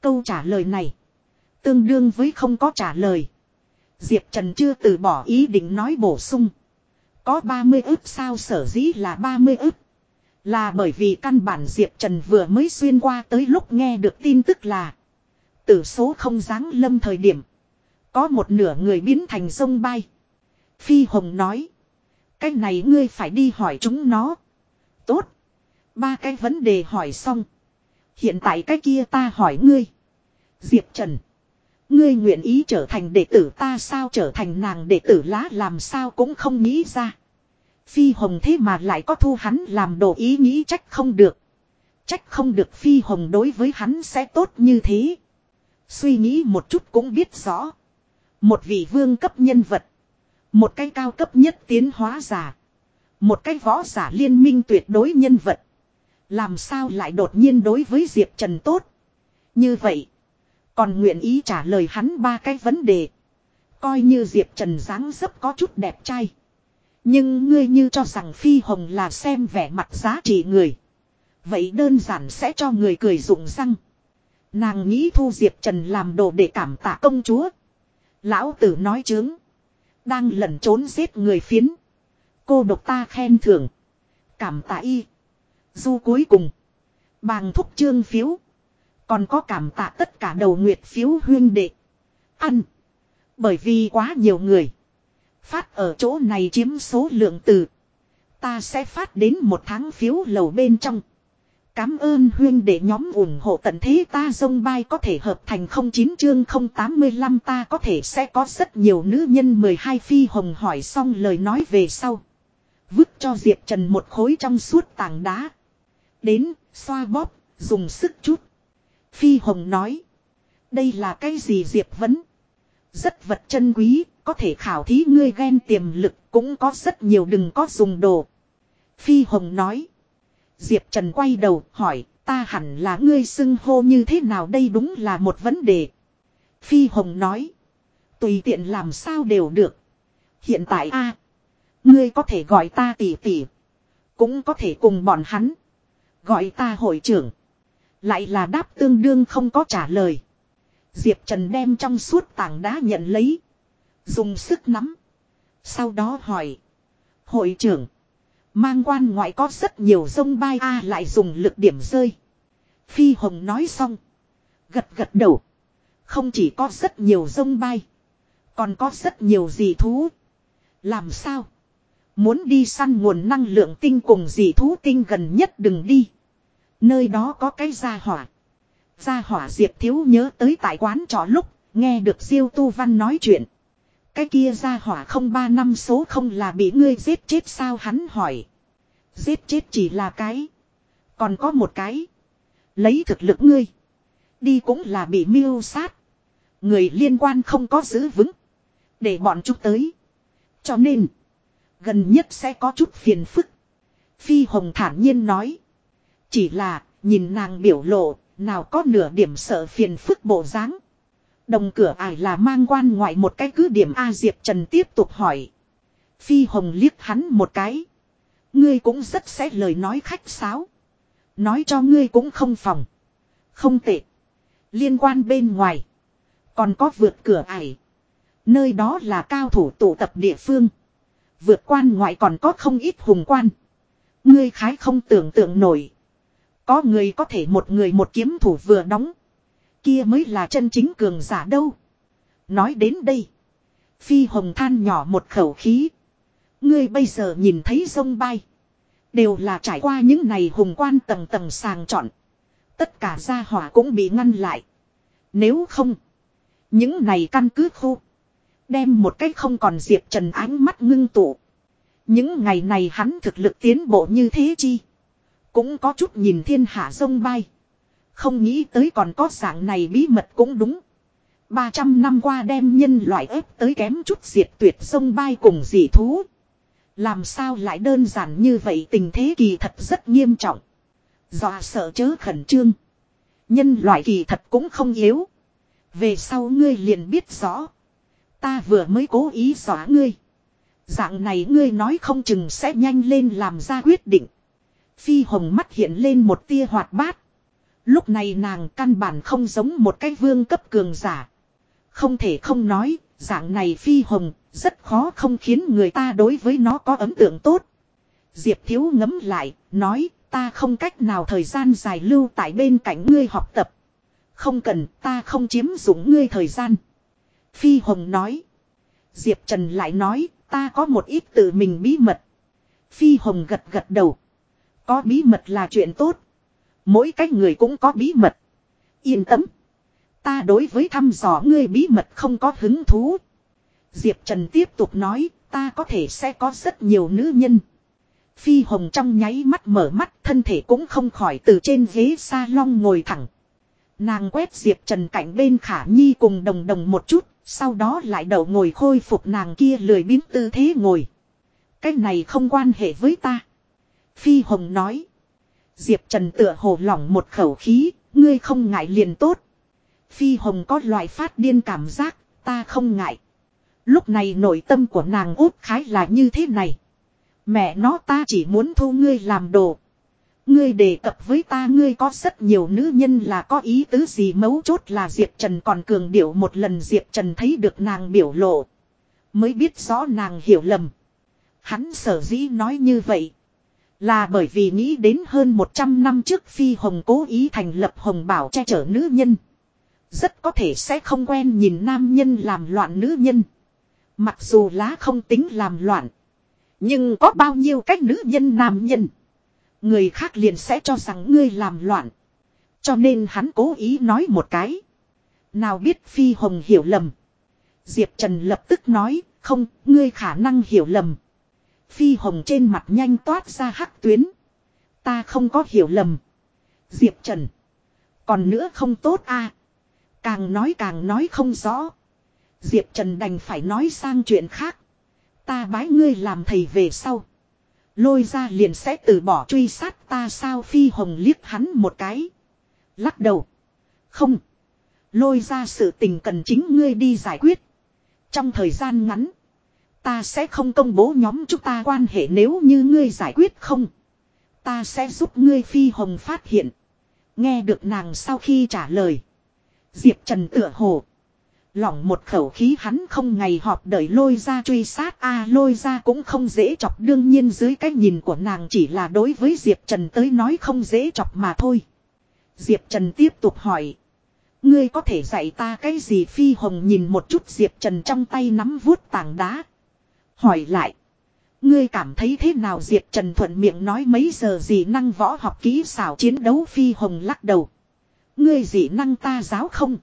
Câu trả lời này. Tương đương với không có trả lời. Diệp Trần chưa từ bỏ ý định nói bổ sung. Có 30 ức sao sở dĩ là 30 ức. Là bởi vì căn bản Diệp Trần vừa mới xuyên qua tới lúc nghe được tin tức là. Tử số không dáng lâm thời điểm. Có một nửa người biến thành sông bay. Phi Hồng nói. Cái này ngươi phải đi hỏi chúng nó. Tốt. Ba cái vấn đề hỏi xong. Hiện tại cái kia ta hỏi ngươi. Diệp Trần. Ngươi nguyện ý trở thành đệ tử ta sao trở thành nàng đệ tử lá làm sao cũng không nghĩ ra. Phi Hồng thế mà lại có thu hắn làm đồ ý nghĩ trách không được. Trách không được Phi Hồng đối với hắn sẽ tốt như thế. Suy nghĩ một chút cũng biết rõ. Một vị vương cấp nhân vật. Một cái cao cấp nhất tiến hóa giả. Một cái võ giả liên minh tuyệt đối nhân vật. Làm sao lại đột nhiên đối với Diệp Trần tốt. Như vậy. Còn nguyện ý trả lời hắn ba cái vấn đề. Coi như Diệp Trần dáng dấp có chút đẹp trai. Nhưng ngươi như cho rằng Phi Hồng là xem vẻ mặt giá trị người. Vậy đơn giản sẽ cho người cười rụng răng. Nàng nghĩ thu Diệp Trần làm đồ để cảm tạ công chúa. Lão tử nói chướng. Đang lẩn trốn giết người phiến. Cô độc ta khen thưởng. Cảm tạ y. Du cuối cùng. Bàng thúc trương phiếu. Còn có cảm tạ tất cả đầu nguyệt phiếu huyên đệ. Ăn. Bởi vì quá nhiều người. Phát ở chỗ này chiếm số lượng từ. Ta sẽ phát đến một tháng phiếu lầu bên trong. Cám ơn huyên để nhóm ủng hộ tận thế ta dông bay có thể hợp thành 09 chương 085 ta có thể sẽ có rất nhiều nữ nhân 12 phi hồng hỏi xong lời nói về sau. Vứt cho Diệp Trần một khối trong suốt tảng đá. Đến, xoa bóp, dùng sức chút. Phi hồng nói. Đây là cái gì Diệp vấn? Rất vật chân quý, có thể khảo thí ngươi ghen tiềm lực cũng có rất nhiều đừng có dùng đồ. Phi hồng nói. Diệp Trần quay đầu hỏi, ta hẳn là ngươi xưng hô như thế nào đây đúng là một vấn đề. Phi Hồng nói, tùy tiện làm sao đều được. Hiện tại a, ngươi có thể gọi ta tỷ tỷ, cũng có thể cùng bọn hắn, gọi ta hội trưởng. Lại là đáp tương đương không có trả lời. Diệp Trần đem trong suốt tảng đá nhận lấy, dùng sức nắm. Sau đó hỏi, hội trưởng, Mang quan ngoại có rất nhiều sông bay a lại dùng lực điểm rơi. Phi Hồng nói xong. Gật gật đầu. Không chỉ có rất nhiều sông bay. Còn có rất nhiều dị thú. Làm sao? Muốn đi săn nguồn năng lượng tinh cùng dị thú tinh gần nhất đừng đi. Nơi đó có cái gia hỏa. Gia hỏa Diệp Thiếu nhớ tới tại quán trọ lúc, nghe được Diêu Tu Văn nói chuyện. Cái kia gia hỏa không ba năm số không là bị ngươi giết chết sao hắn hỏi. Giết chết chỉ là cái. Còn có một cái. Lấy thực lực ngươi. Đi cũng là bị mưu sát. Người liên quan không có giữ vững. Để bọn chúng tới. Cho nên. Gần nhất sẽ có chút phiền phức. Phi Hồng thản nhiên nói. Chỉ là, nhìn nàng biểu lộ. Nào có nửa điểm sợ phiền phức bộ dáng. Đồng cửa ải là mang quan ngoại một cái cứ điểm A Diệp Trần tiếp tục hỏi. Phi Hồng liếc hắn một cái. Ngươi cũng rất sẽ lời nói khách sáo. Nói cho ngươi cũng không phòng. Không tệ. Liên quan bên ngoài. Còn có vượt cửa ải. Nơi đó là cao thủ tụ tập địa phương. Vượt quan ngoại còn có không ít hùng quan. Ngươi khái không tưởng tượng nổi. Có người có thể một người một kiếm thủ vừa đóng. Kia mới là chân chính cường giả đâu. Nói đến đây. Phi hồng than nhỏ một khẩu khí. Ngươi bây giờ nhìn thấy sông bay. Đều là trải qua những này hùng quan tầng tầng sàng chọn. Tất cả gia hỏa cũng bị ngăn lại. Nếu không. Những này căn cứ khu. Đem một cách không còn Diệp Trần ánh mắt ngưng tụ. Những ngày này hắn thực lực tiến bộ như thế chi. Cũng có chút nhìn thiên hạ sông bay. Không nghĩ tới còn có dạng này bí mật cũng đúng. 300 năm qua đem nhân loại ép tới kém chút diệt tuyệt sông bay cùng dị thú. Làm sao lại đơn giản như vậy, tình thế kỳ thật rất nghiêm trọng. Dọa sợ chớ khẩn trương. Nhân loại kỳ thật cũng không yếu. Về sau ngươi liền biết rõ. Ta vừa mới cố ý dọa ngươi. Dạng này ngươi nói không chừng sẽ nhanh lên làm ra quyết định. Phi hồng mắt hiện lên một tia hoạt bát. Lúc này nàng căn bản không giống một cái vương cấp cường giả. Không thể không nói, dạng này phi hồng, rất khó không khiến người ta đối với nó có ấn tượng tốt. Diệp Thiếu ngấm lại, nói, ta không cách nào thời gian dài lưu tại bên cạnh ngươi học tập. Không cần, ta không chiếm dụng ngươi thời gian. Phi Hồng nói. Diệp Trần lại nói, ta có một ít tự mình bí mật. Phi Hồng gật gật đầu. Có bí mật là chuyện tốt. Mỗi cách người cũng có bí mật. Yên tâm. Ta đối với thăm dò ngươi bí mật không có hứng thú. Diệp Trần tiếp tục nói, ta có thể sẽ có rất nhiều nữ nhân. Phi Hồng trong nháy mắt mở mắt, thân thể cũng không khỏi từ trên ghế salon ngồi thẳng. Nàng quét Diệp Trần cạnh bên Khả Nhi cùng đồng đồng một chút, sau đó lại đầu ngồi khôi phục nàng kia lười biến tư thế ngồi. Cái này không quan hệ với ta. Phi Hồng nói. Diệp Trần tựa hồ lỏng một khẩu khí, ngươi không ngại liền tốt. Phi Hồng có loại phát điên cảm giác, ta không ngại. Lúc này nội tâm của nàng út khái là như thế này. Mẹ nó ta chỉ muốn thu ngươi làm đồ. Ngươi đề cập với ta, ngươi có rất nhiều nữ nhân là có ý tứ gì mấu chốt là Diệp Trần còn cường điệu một lần Diệp Trần thấy được nàng biểu lộ. Mới biết rõ nàng hiểu lầm. Hắn sở dĩ nói như vậy. Là bởi vì nghĩ đến hơn 100 năm trước Phi Hồng cố ý thành lập Hồng Bảo che chở nữ nhân. Rất có thể sẽ không quen nhìn nam nhân làm loạn nữ nhân. Mặc dù lá không tính làm loạn. Nhưng có bao nhiêu cách nữ nhân nam nhân. Người khác liền sẽ cho rằng ngươi làm loạn. Cho nên hắn cố ý nói một cái. Nào biết Phi Hồng hiểu lầm. Diệp Trần lập tức nói, không, ngươi khả năng hiểu lầm. Phi Hồng trên mặt nhanh toát ra hắc tuyến. Ta không có hiểu lầm. Diệp Trần. Còn nữa không tốt a Càng nói càng nói không rõ. Diệp Trần đành phải nói sang chuyện khác. Ta bái ngươi làm thầy về sau. Lôi ra liền sẽ từ bỏ truy sát ta sao phi hồng liếc hắn một cái. Lắc đầu. Không. Lôi ra sự tình cần chính ngươi đi giải quyết. Trong thời gian ngắn. Ta sẽ không công bố nhóm chúng ta quan hệ nếu như ngươi giải quyết không. Ta sẽ giúp ngươi phi hồng phát hiện. Nghe được nàng sau khi trả lời. Diệp Trần tựa hồ. Lỏng một khẩu khí hắn không ngày họp đợi lôi ra truy sát a, lôi ra cũng không dễ chọc, đương nhiên dưới cái nhìn của nàng chỉ là đối với Diệp Trần tới nói không dễ chọc mà thôi. Diệp Trần tiếp tục hỏi. Ngươi có thể dạy ta cái gì phi hồng nhìn một chút Diệp Trần trong tay nắm vuốt tảng đá. Hỏi lại. Ngươi cảm thấy thế nào Diệp Trần thuận miệng nói, mấy giờ gì năng võ học kỹ xảo chiến đấu phi hồng lắc đầu. Ngươi dị năng ta giáo không?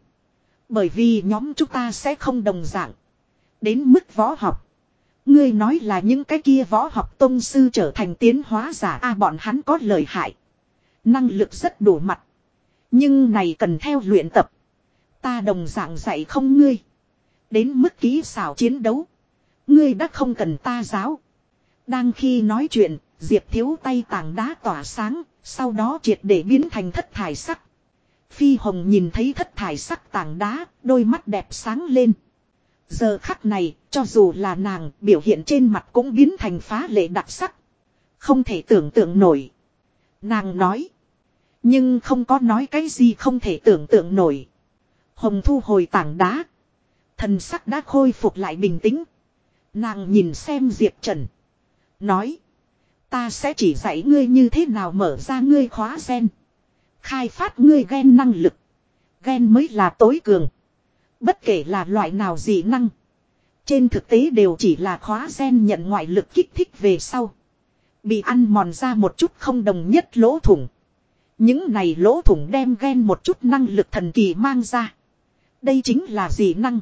Bởi vì nhóm chúng ta sẽ không đồng dạng. Đến mức võ học. Ngươi nói là những cái kia võ học tông sư trở thành tiến hóa giả a bọn hắn có lợi hại. Năng lực rất đủ mặt. Nhưng này cần theo luyện tập. Ta đồng dạng dạy không ngươi. Đến mức kỹ xảo chiến đấu. Ngươi đã không cần ta giáo. Đang khi nói chuyện, Diệp thiếu tay tảng đá tỏa sáng, sau đó triệt để biến thành thất thải sắc. Phi Hồng nhìn thấy thất thải sắc tảng đá, đôi mắt đẹp sáng lên. Giờ khắc này, cho dù là nàng, biểu hiện trên mặt cũng biến thành phá lệ đặc sắc. Không thể tưởng tượng nổi. Nàng nói. Nhưng không có nói cái gì không thể tưởng tượng nổi. Hồng thu hồi tảng đá. Thần sắc đã khôi phục lại bình tĩnh. Nàng nhìn xem Diệp Trần. Nói. Ta sẽ chỉ dạy ngươi như thế nào mở ra ngươi khóa sen. Khai phát ngươi ghen năng lực. Ghen mới là tối cường. Bất kể là loại nào dị năng. Trên thực tế đều chỉ là khóa gen nhận ngoại lực kích thích về sau. Bị ăn mòn ra một chút không đồng nhất lỗ thủng. Những này lỗ thủng đem ghen một chút năng lực thần kỳ mang ra. Đây chính là dị năng.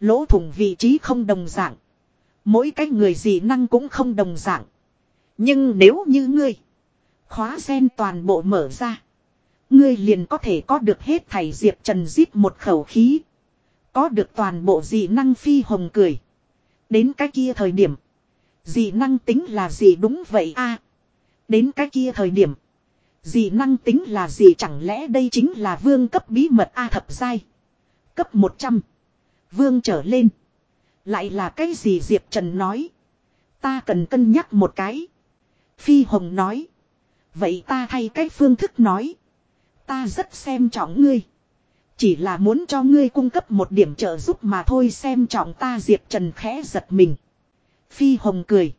Lỗ thủng vị trí không đồng dạng. Mỗi cái người dị năng cũng không đồng dạng. Nhưng nếu như ngươi khóa sen toàn bộ mở ra. Ngươi liền có thể có được hết thầy Diệp Trần giết một khẩu khí. Có được toàn bộ dị năng phi hồng cười. Đến cái kia thời điểm. Dị năng tính là gì đúng vậy a Đến cái kia thời điểm. Dị năng tính là gì chẳng lẽ đây chính là vương cấp bí mật A thập giai. Cấp 100. Vương trở lên. Lại là cái gì Diệp Trần nói. Ta cần cân nhắc một cái. Phi Hồng nói. Vậy ta thay cái phương thức nói. Ta rất xem trọng ngươi. Chỉ là muốn cho ngươi cung cấp một điểm trợ giúp mà thôi xem trọng ta, Diệp Trần khẽ giật mình. Phi Hồng cười.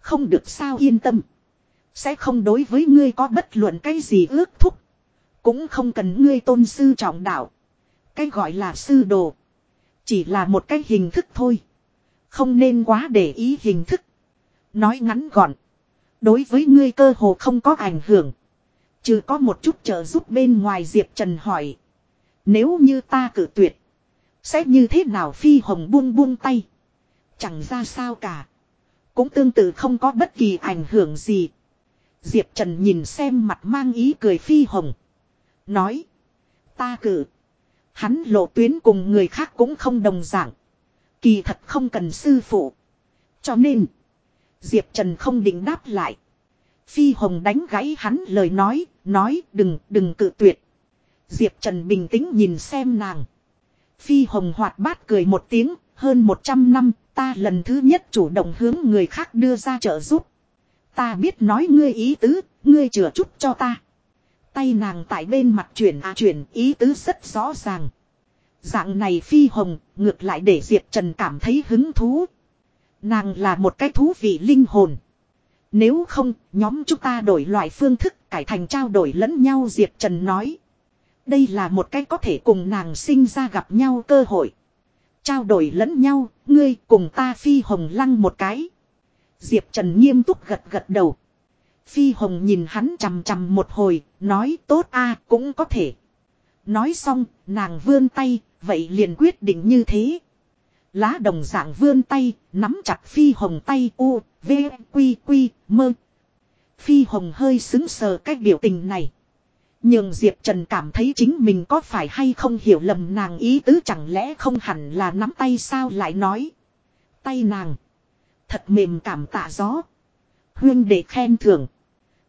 Không được sao yên tâm. Sẽ không đối với ngươi có bất luận cái gì ước thúc. Cũng không cần ngươi tôn sư trọng đạo. Cái gọi là sư đồ. Chỉ là một cái hình thức thôi. Không nên quá để ý hình thức. Nói ngắn gọn. Đối với ngươi cơ hồ không có ảnh hưởng. Trừ có một chút trợ giúp bên ngoài Diệp Trần hỏi. Nếu như ta cử tuyệt. Sẽ như thế nào phi hồng buông buông tay. Chẳng ra sao cả. Cũng tương tự không có bất kỳ ảnh hưởng gì. Diệp Trần nhìn xem mặt mang ý cười phi hồng. Nói. Ta cử. Hắn lộ tuyến cùng người khác cũng không đồng dạng. Kỳ thật không cần sư phụ. Cho nên. Diệp Trần không định đáp lại. Phi Hồng đánh gãy hắn lời nói, nói đừng, đừng cự tuyệt. Diệp Trần bình tĩnh nhìn xem nàng. Phi Hồng hoạt bát cười một tiếng, hơn 100 năm, ta lần thứ nhất chủ động hướng người khác đưa ra trợ giúp. Ta biết nói ngươi ý tứ, ngươi chừa chút cho ta. Tay nàng tại bên mặt chuyển à chuyển ý tứ rất rõ ràng. Dạng này phi hồng, ngược lại để Diệp Trần cảm thấy hứng thú. Nàng là một cái thú vị linh hồn. Nếu không, nhóm chúng ta đổi loại phương thức cải thành trao đổi lẫn nhau Diệp Trần nói. Đây là một cách có thể cùng nàng sinh ra gặp nhau cơ hội. Trao đổi lẫn nhau, ngươi cùng ta phi hồng lăng một cái. Diệp Trần nghiêm túc gật gật đầu. Phi hồng nhìn hắn chằm chằm một hồi, nói tốt a cũng có thể. Nói xong, nàng vươn tay, vậy liền quyết định như thế. Lá đồng dạng vươn tay, nắm chặt phi hồng tay u, v, quy quy, mơ. Phi hồng hơi xứng sờ cách biểu tình này. Nhưng Diệp Trần cảm thấy chính mình có phải hay không hiểu lầm nàng ý tứ chẳng lẽ không hẳn là nắm tay sao lại nói. Tay nàng. Thật mềm cảm tạ gió. Huyên để khen thưởng.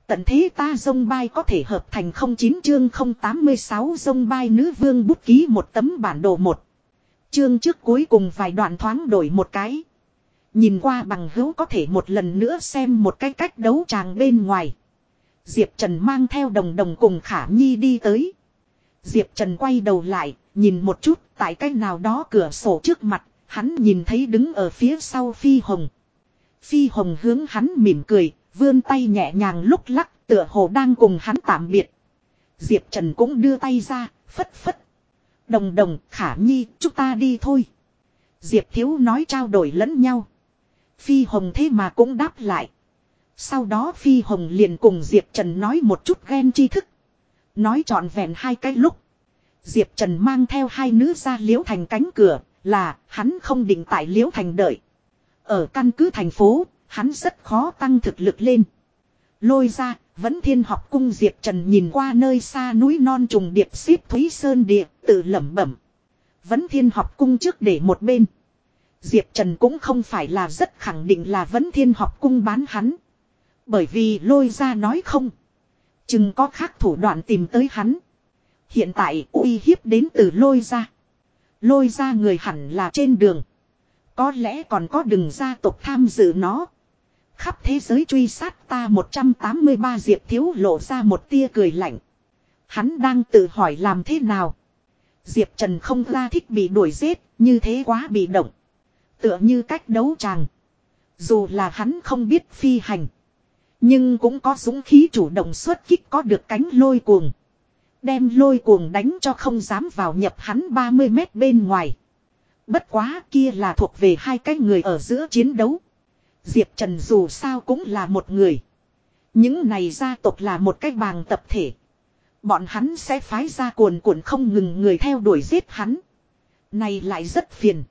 Tận thế ta dông bay có thể hợp thành 09 chương 086 dông bay nữ vương bút ký một tấm bản đồ một. Chương trước cuối cùng vài đoạn thoáng đổi một cái. Nhìn qua bằng hữu có thể một lần nữa xem một cái cách đấu tràng bên ngoài. Diệp Trần mang theo đồng đồng cùng Khả Nhi đi tới. Diệp Trần quay đầu lại, nhìn một chút tại cái nào đó cửa sổ trước mặt, hắn nhìn thấy đứng ở phía sau Phi Hồng. Phi Hồng hướng hắn mỉm cười, vươn tay nhẹ nhàng lúc lắc, tựa hồ đang cùng hắn tạm biệt. Diệp Trần cũng đưa tay ra, phất phất. Đồng đồng, Khả Nhi, chúng ta đi thôi. Diệp Thiếu nói trao đổi lẫn nhau. Phi Hồng thế mà cũng đáp lại. Sau đó Phi Hồng liền cùng Diệp Trần nói một chút ghen tri thức. Nói trọn vẹn hai cái lúc. Diệp Trần mang theo hai nữ ra liễu thành cánh cửa, là hắn không định tại liễu thành đợi. Ở căn cứ thành phố, hắn rất khó tăng thực lực lên. Lôi ra, vẫn thiên học cung Diệp Trần nhìn qua nơi xa núi non trùng điệp xếp Thúy Sơn địa, tự lẩm bẩm. Vẫn thiên học cung trước để một bên. Diệp Trần cũng không phải là rất khẳng định là vẫn thiên học cung bán hắn. Bởi vì lôi ra nói không. Chừng có khác thủ đoạn tìm tới hắn. Hiện tại uy hiếp đến từ lôi ra. Lôi ra người hẳn là trên đường. Có lẽ còn có đừng gia tộc tham dự nó. Khắp thế giới truy sát ta 183 Diệp Thiếu lộ ra một tia cười lạnh. Hắn đang tự hỏi làm thế nào. Diệp Trần không ra thích bị đuổi giết, như thế quá bị động. Tựa như cách đấu tràng. Dù là hắn không biết phi hành. Nhưng cũng có dũng khí chủ động xuất kích có được cánh lôi cuồng. Đem lôi cuồng đánh cho không dám vào nhập hắn 30 mét bên ngoài. Bất quá kia là thuộc về hai cái người ở giữa chiến đấu. Diệp Trần dù sao cũng là một người. Những này gia tộc là một cái bàng tập thể. Bọn hắn sẽ phái ra cuồn cuộn không ngừng người theo đuổi giết hắn. Này lại rất phiền.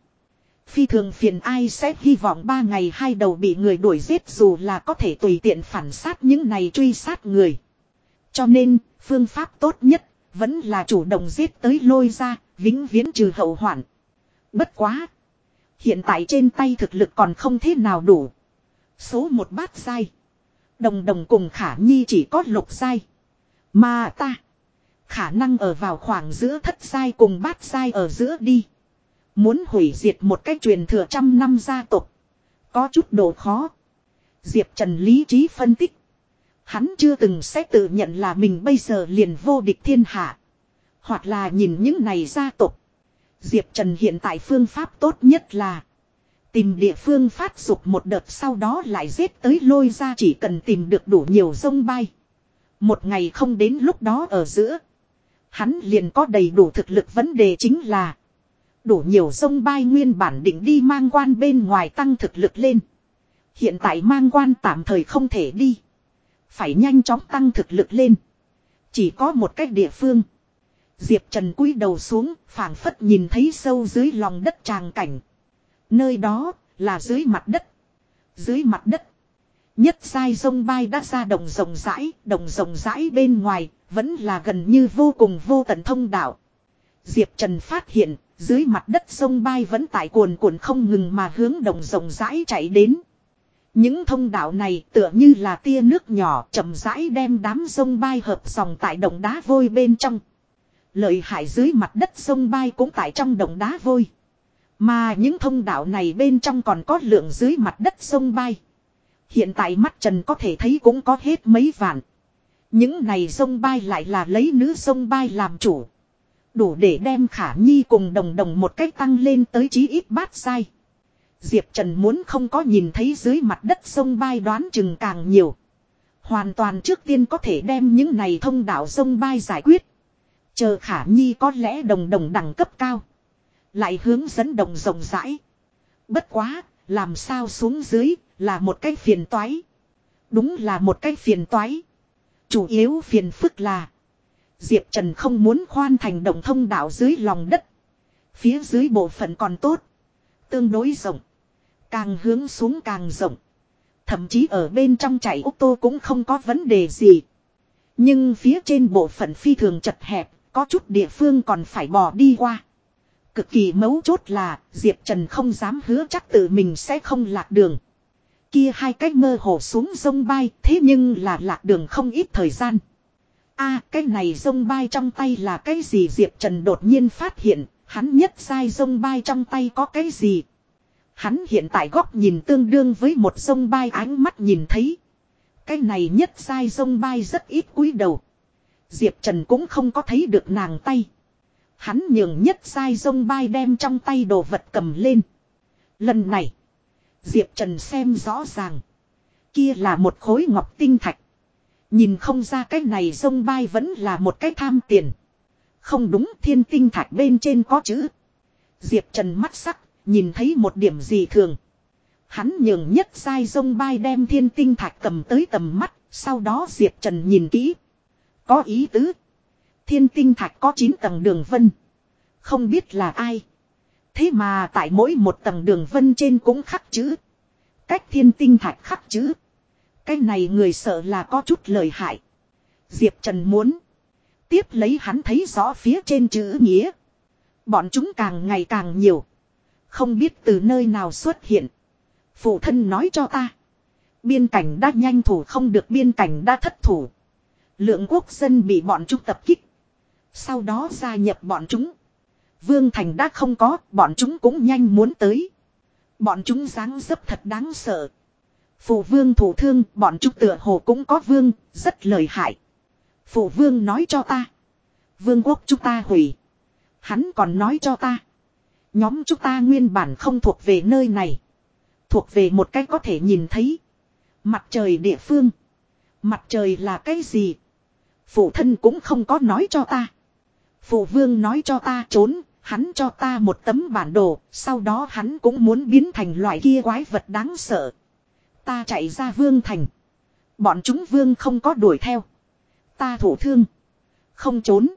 Phi thường phiền ai sẽ hy vọng ba ngày hai đầu bị người đuổi giết dù là có thể tùy tiện phản sát những này truy sát người. Cho nên, phương pháp tốt nhất, vẫn là chủ động giết tới lôi ra, vĩnh viễn trừ hậu hoạn. Bất quá. Hiện tại trên tay thực lực còn không thế nào đủ. Số một bát sai. Đồng đồng cùng khả nhi chỉ có lục sai. Mà ta. Khả năng ở vào khoảng giữa thất sai cùng bát sai ở giữa đi. Muốn hủy diệt một cái truyền thừa trăm năm gia tộc. Có chút độ khó. Diệp Trần lý trí phân tích. Hắn chưa từng sẽ tự nhận là mình bây giờ liền vô địch thiên hạ. Hoặc là nhìn những này gia tộc. Diệp Trần hiện tại phương pháp tốt nhất là. Tìm địa phương phát dục một đợt sau đó lại giết tới lôi ra chỉ cần tìm được đủ nhiều sông bay. Một ngày không đến lúc đó ở giữa. Hắn liền có đầy đủ thực lực vấn đề chính là. Đủ nhiều sông bay nguyên bản định đi mang quan bên ngoài tăng thực lực lên. Hiện tại mang quan tạm thời không thể đi. Phải nhanh chóng tăng thực lực lên. Chỉ có một cách địa phương. Diệp Trần cúi đầu xuống, phảng phất nhìn thấy sâu dưới lòng đất tràng cảnh. Nơi đó, là dưới mặt đất. Dưới mặt đất. Nhất sai sông bay đã ra đồng rộng rãi, đồng rộng rãi bên ngoài, vẫn là gần như vô cùng vô tận thông đạo. Diệp Trần phát hiện, dưới mặt đất sông bay vẫn tại cuồn cuộn không ngừng mà hướng đồng rộng rãi chạy đến. Những thông đạo này tựa như là tia nước nhỏ chậm rãi đem đám sông bay hợp dòng tại đồng đá vôi bên trong. Lợi hại dưới mặt đất sông bay cũng tại trong đồng đá vôi. Mà những thông đạo này bên trong còn có lượng dưới mặt đất sông bay. Hiện tại mắt trần có thể thấy cũng có hết mấy vạn. Những này sông bay lại là lấy nữ sông bay làm chủ. Đủ để đem khả nhi cùng đồng đồng một cách tăng lên tới chí ít bát sai. Diệp Trần muốn không có nhìn thấy dưới mặt đất sông bay đoán chừng càng nhiều. Hoàn toàn trước tiên có thể đem những này thông đạo sông bay giải quyết. Chờ khả nhi có lẽ đồng đồng đẳng cấp cao. Lại hướng dẫn đồng rộng rãi. Bất quá, làm sao xuống dưới, là một cái phiền toái. Đúng là một cái phiền toái. Chủ yếu phiền phức là. Diệp Trần không muốn khoan thành đồng thông đạo dưới lòng đất. Phía dưới bộ phận còn tốt. Tương đối rộng. Càng hướng xuống càng rộng. Thậm chí ở bên trong chạy ô tô cũng không có vấn đề gì. Nhưng phía trên bộ phận phi thường chật hẹp, có chút địa phương còn phải bỏ đi qua. Cực kỳ mấu chốt là, Diệp Trần không dám hứa chắc tự mình sẽ không lạc đường. Kia hai cách mơ hồ xuống sông bay, thế nhưng là lạc đường không ít thời gian. a, cái này sông bay trong tay là cái gì Diệp Trần đột nhiên phát hiện, hắn nhất sai sông bay trong tay có cái gì. Hắn hiện tại góc nhìn tương đương với một sông bay, ánh mắt nhìn thấy. Cái này nhất sai sông bay rất ít cúi đầu. Diệp Trần cũng không có thấy được nàng tay. Hắn nhường nhất sai sông bay đem trong tay đồ vật cầm lên. Lần này. Diệp Trần xem rõ ràng. Kia là một khối ngọc tinh thạch. Nhìn không ra cái này sông bay vẫn là một cái tham tiền. Không đúng thiên tinh thạch bên trên có chữ. Diệp Trần mắt sắc, nhìn thấy một điểm gì thường. Hắn nhường nhất sai sông bay đem thiên tinh thạch cầm tới tầm mắt, sau đó Diệp Trần nhìn kỹ. Có ý tứ. Thiên tinh thạch có 9 tầng đường vân. Không biết là ai. Thế mà tại mỗi một tầng đường vân trên cũng khắc chữ. Cách thiên tinh thạch khắc chữ. Cái này người sợ là có chút lời hại. Diệp Trần muốn. Tiếp lấy hắn thấy rõ phía trên chữ nghĩa. Bọn chúng càng ngày càng nhiều. Không biết từ nơi nào xuất hiện. Phụ thân nói cho ta. Biên cảnh đã nhanh thủ không được biên cảnh đã thất thủ. Lượng quốc dân bị bọn chúng tập kích. Sau đó gia nhập bọn chúng. Vương Thành đã không có, bọn chúng cũng nhanh muốn tới. Bọn chúng dáng dấp thật đáng sợ. Phụ vương thủ thương, bọn chúng tựa hồ cũng có vương, rất lợi hại. Phụ vương nói cho ta. Vương quốc chúng ta hủy. Hắn còn nói cho ta. Nhóm chúng ta nguyên bản không thuộc về nơi này. Thuộc về một cách có thể nhìn thấy. Mặt trời địa phương. Mặt trời là cái gì? Phụ thân cũng không có nói cho ta. Phụ vương nói cho ta trốn, hắn cho ta một tấm bản đồ, sau đó hắn cũng muốn biến thành loại kia quái vật đáng sợ. Ta chạy ra vương thành. Bọn chúng vương không có đuổi theo. Ta thủ thương. Không trốn.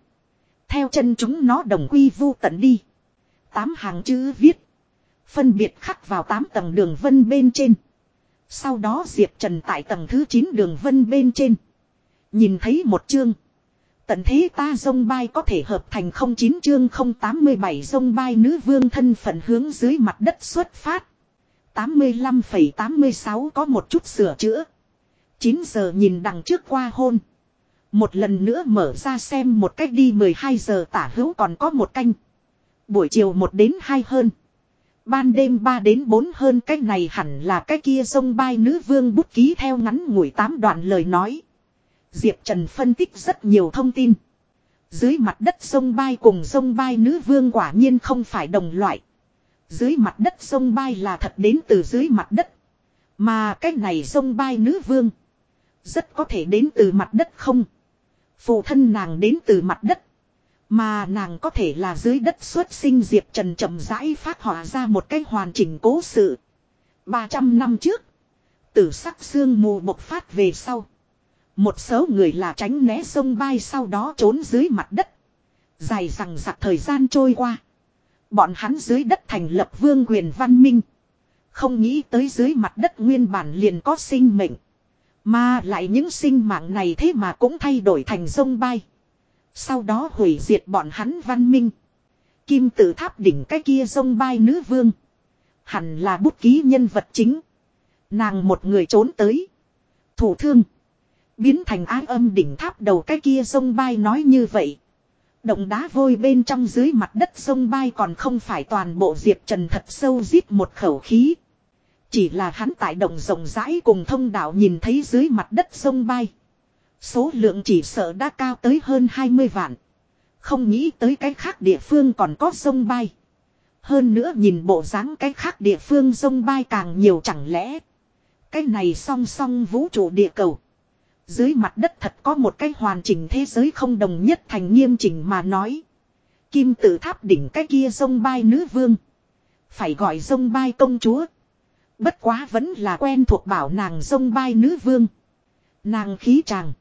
Theo chân chúng nó đồng quy vu tận đi. Tám hàng chữ viết. Phân biệt khắc vào tám tầng đường vân bên trên. Sau đó Diệp Trần tại tầng thứ 9 đường vân bên trên. Nhìn thấy một chương. Tận thế ta dông bay có thể hợp thành 09 chương 087 dông bay nữ vương thân phận hướng dưới mặt đất xuất phát. 85,86 có một chút sửa chữa. 9 giờ nhìn đằng trước qua hôn. Một lần nữa mở ra xem một cách đi 12 giờ tả hữu còn có một canh. Buổi chiều 1 đến 2 hơn. Ban đêm 3 đến 4 hơn cách này hẳn là cái kia sông bay nữ vương bút ký theo ngắn ngủi tám đoạn lời nói. Diệp Trần phân tích rất nhiều thông tin. Dưới mặt đất sông bay cùng sông bay nữ vương quả nhiên không phải đồng loại. Dưới mặt đất sông bay là thật đến từ dưới mặt đất. Mà cái này sông bay nữ vương. Rất có thể đến từ mặt đất không. Phụ thân nàng đến từ mặt đất. Mà nàng có thể là dưới đất xuất sinh Diệp Trần chậm rãi phát họa ra một cái hoàn chỉnh cố sự. 300 năm trước. Tử sắc xương mù bộc phát về sau. Một số người là tránh né sông bay sau đó trốn dưới mặt đất. Dài rằng giặc thời gian trôi qua. Bọn hắn dưới đất thành lập vương quyền văn minh. Không nghĩ tới dưới mặt đất nguyên bản liền có sinh mệnh. Mà lại những sinh mạng này thế mà cũng thay đổi thành sông bay. Sau đó hủy diệt bọn hắn văn minh. Kim tự tháp đỉnh cái kia sông bay nữ vương. Hẳn là bút ký nhân vật chính. Nàng một người trốn tới. Thủ thương. Biến thành ái âm đỉnh tháp đầu cái kia sông bay nói như vậy. Động đá vôi bên trong dưới mặt đất sông bay còn không phải toàn bộ Diệp Trần thật sâu giết một khẩu khí. Chỉ là hắn tại động rộng rãi cùng thông đạo nhìn thấy dưới mặt đất sông bay. Số lượng chỉ sợ đã cao tới hơn 20 vạn. Không nghĩ tới cái khác địa phương còn có sông bay. Hơn nữa nhìn bộ dáng cái khác địa phương sông bay càng nhiều chẳng lẽ. Cái này song song vũ trụ địa cầu. Dưới mặt đất thật có một cái hoàn chỉnh thế giới không đồng nhất thành nghiêm chỉnh mà nói. Kim tự tháp đỉnh cái kia sông bay nữ vương. Phải gọi sông bay công chúa. Bất quá vẫn là quen thuộc bảo nàng sông bay nữ vương. Nàng khí tràng.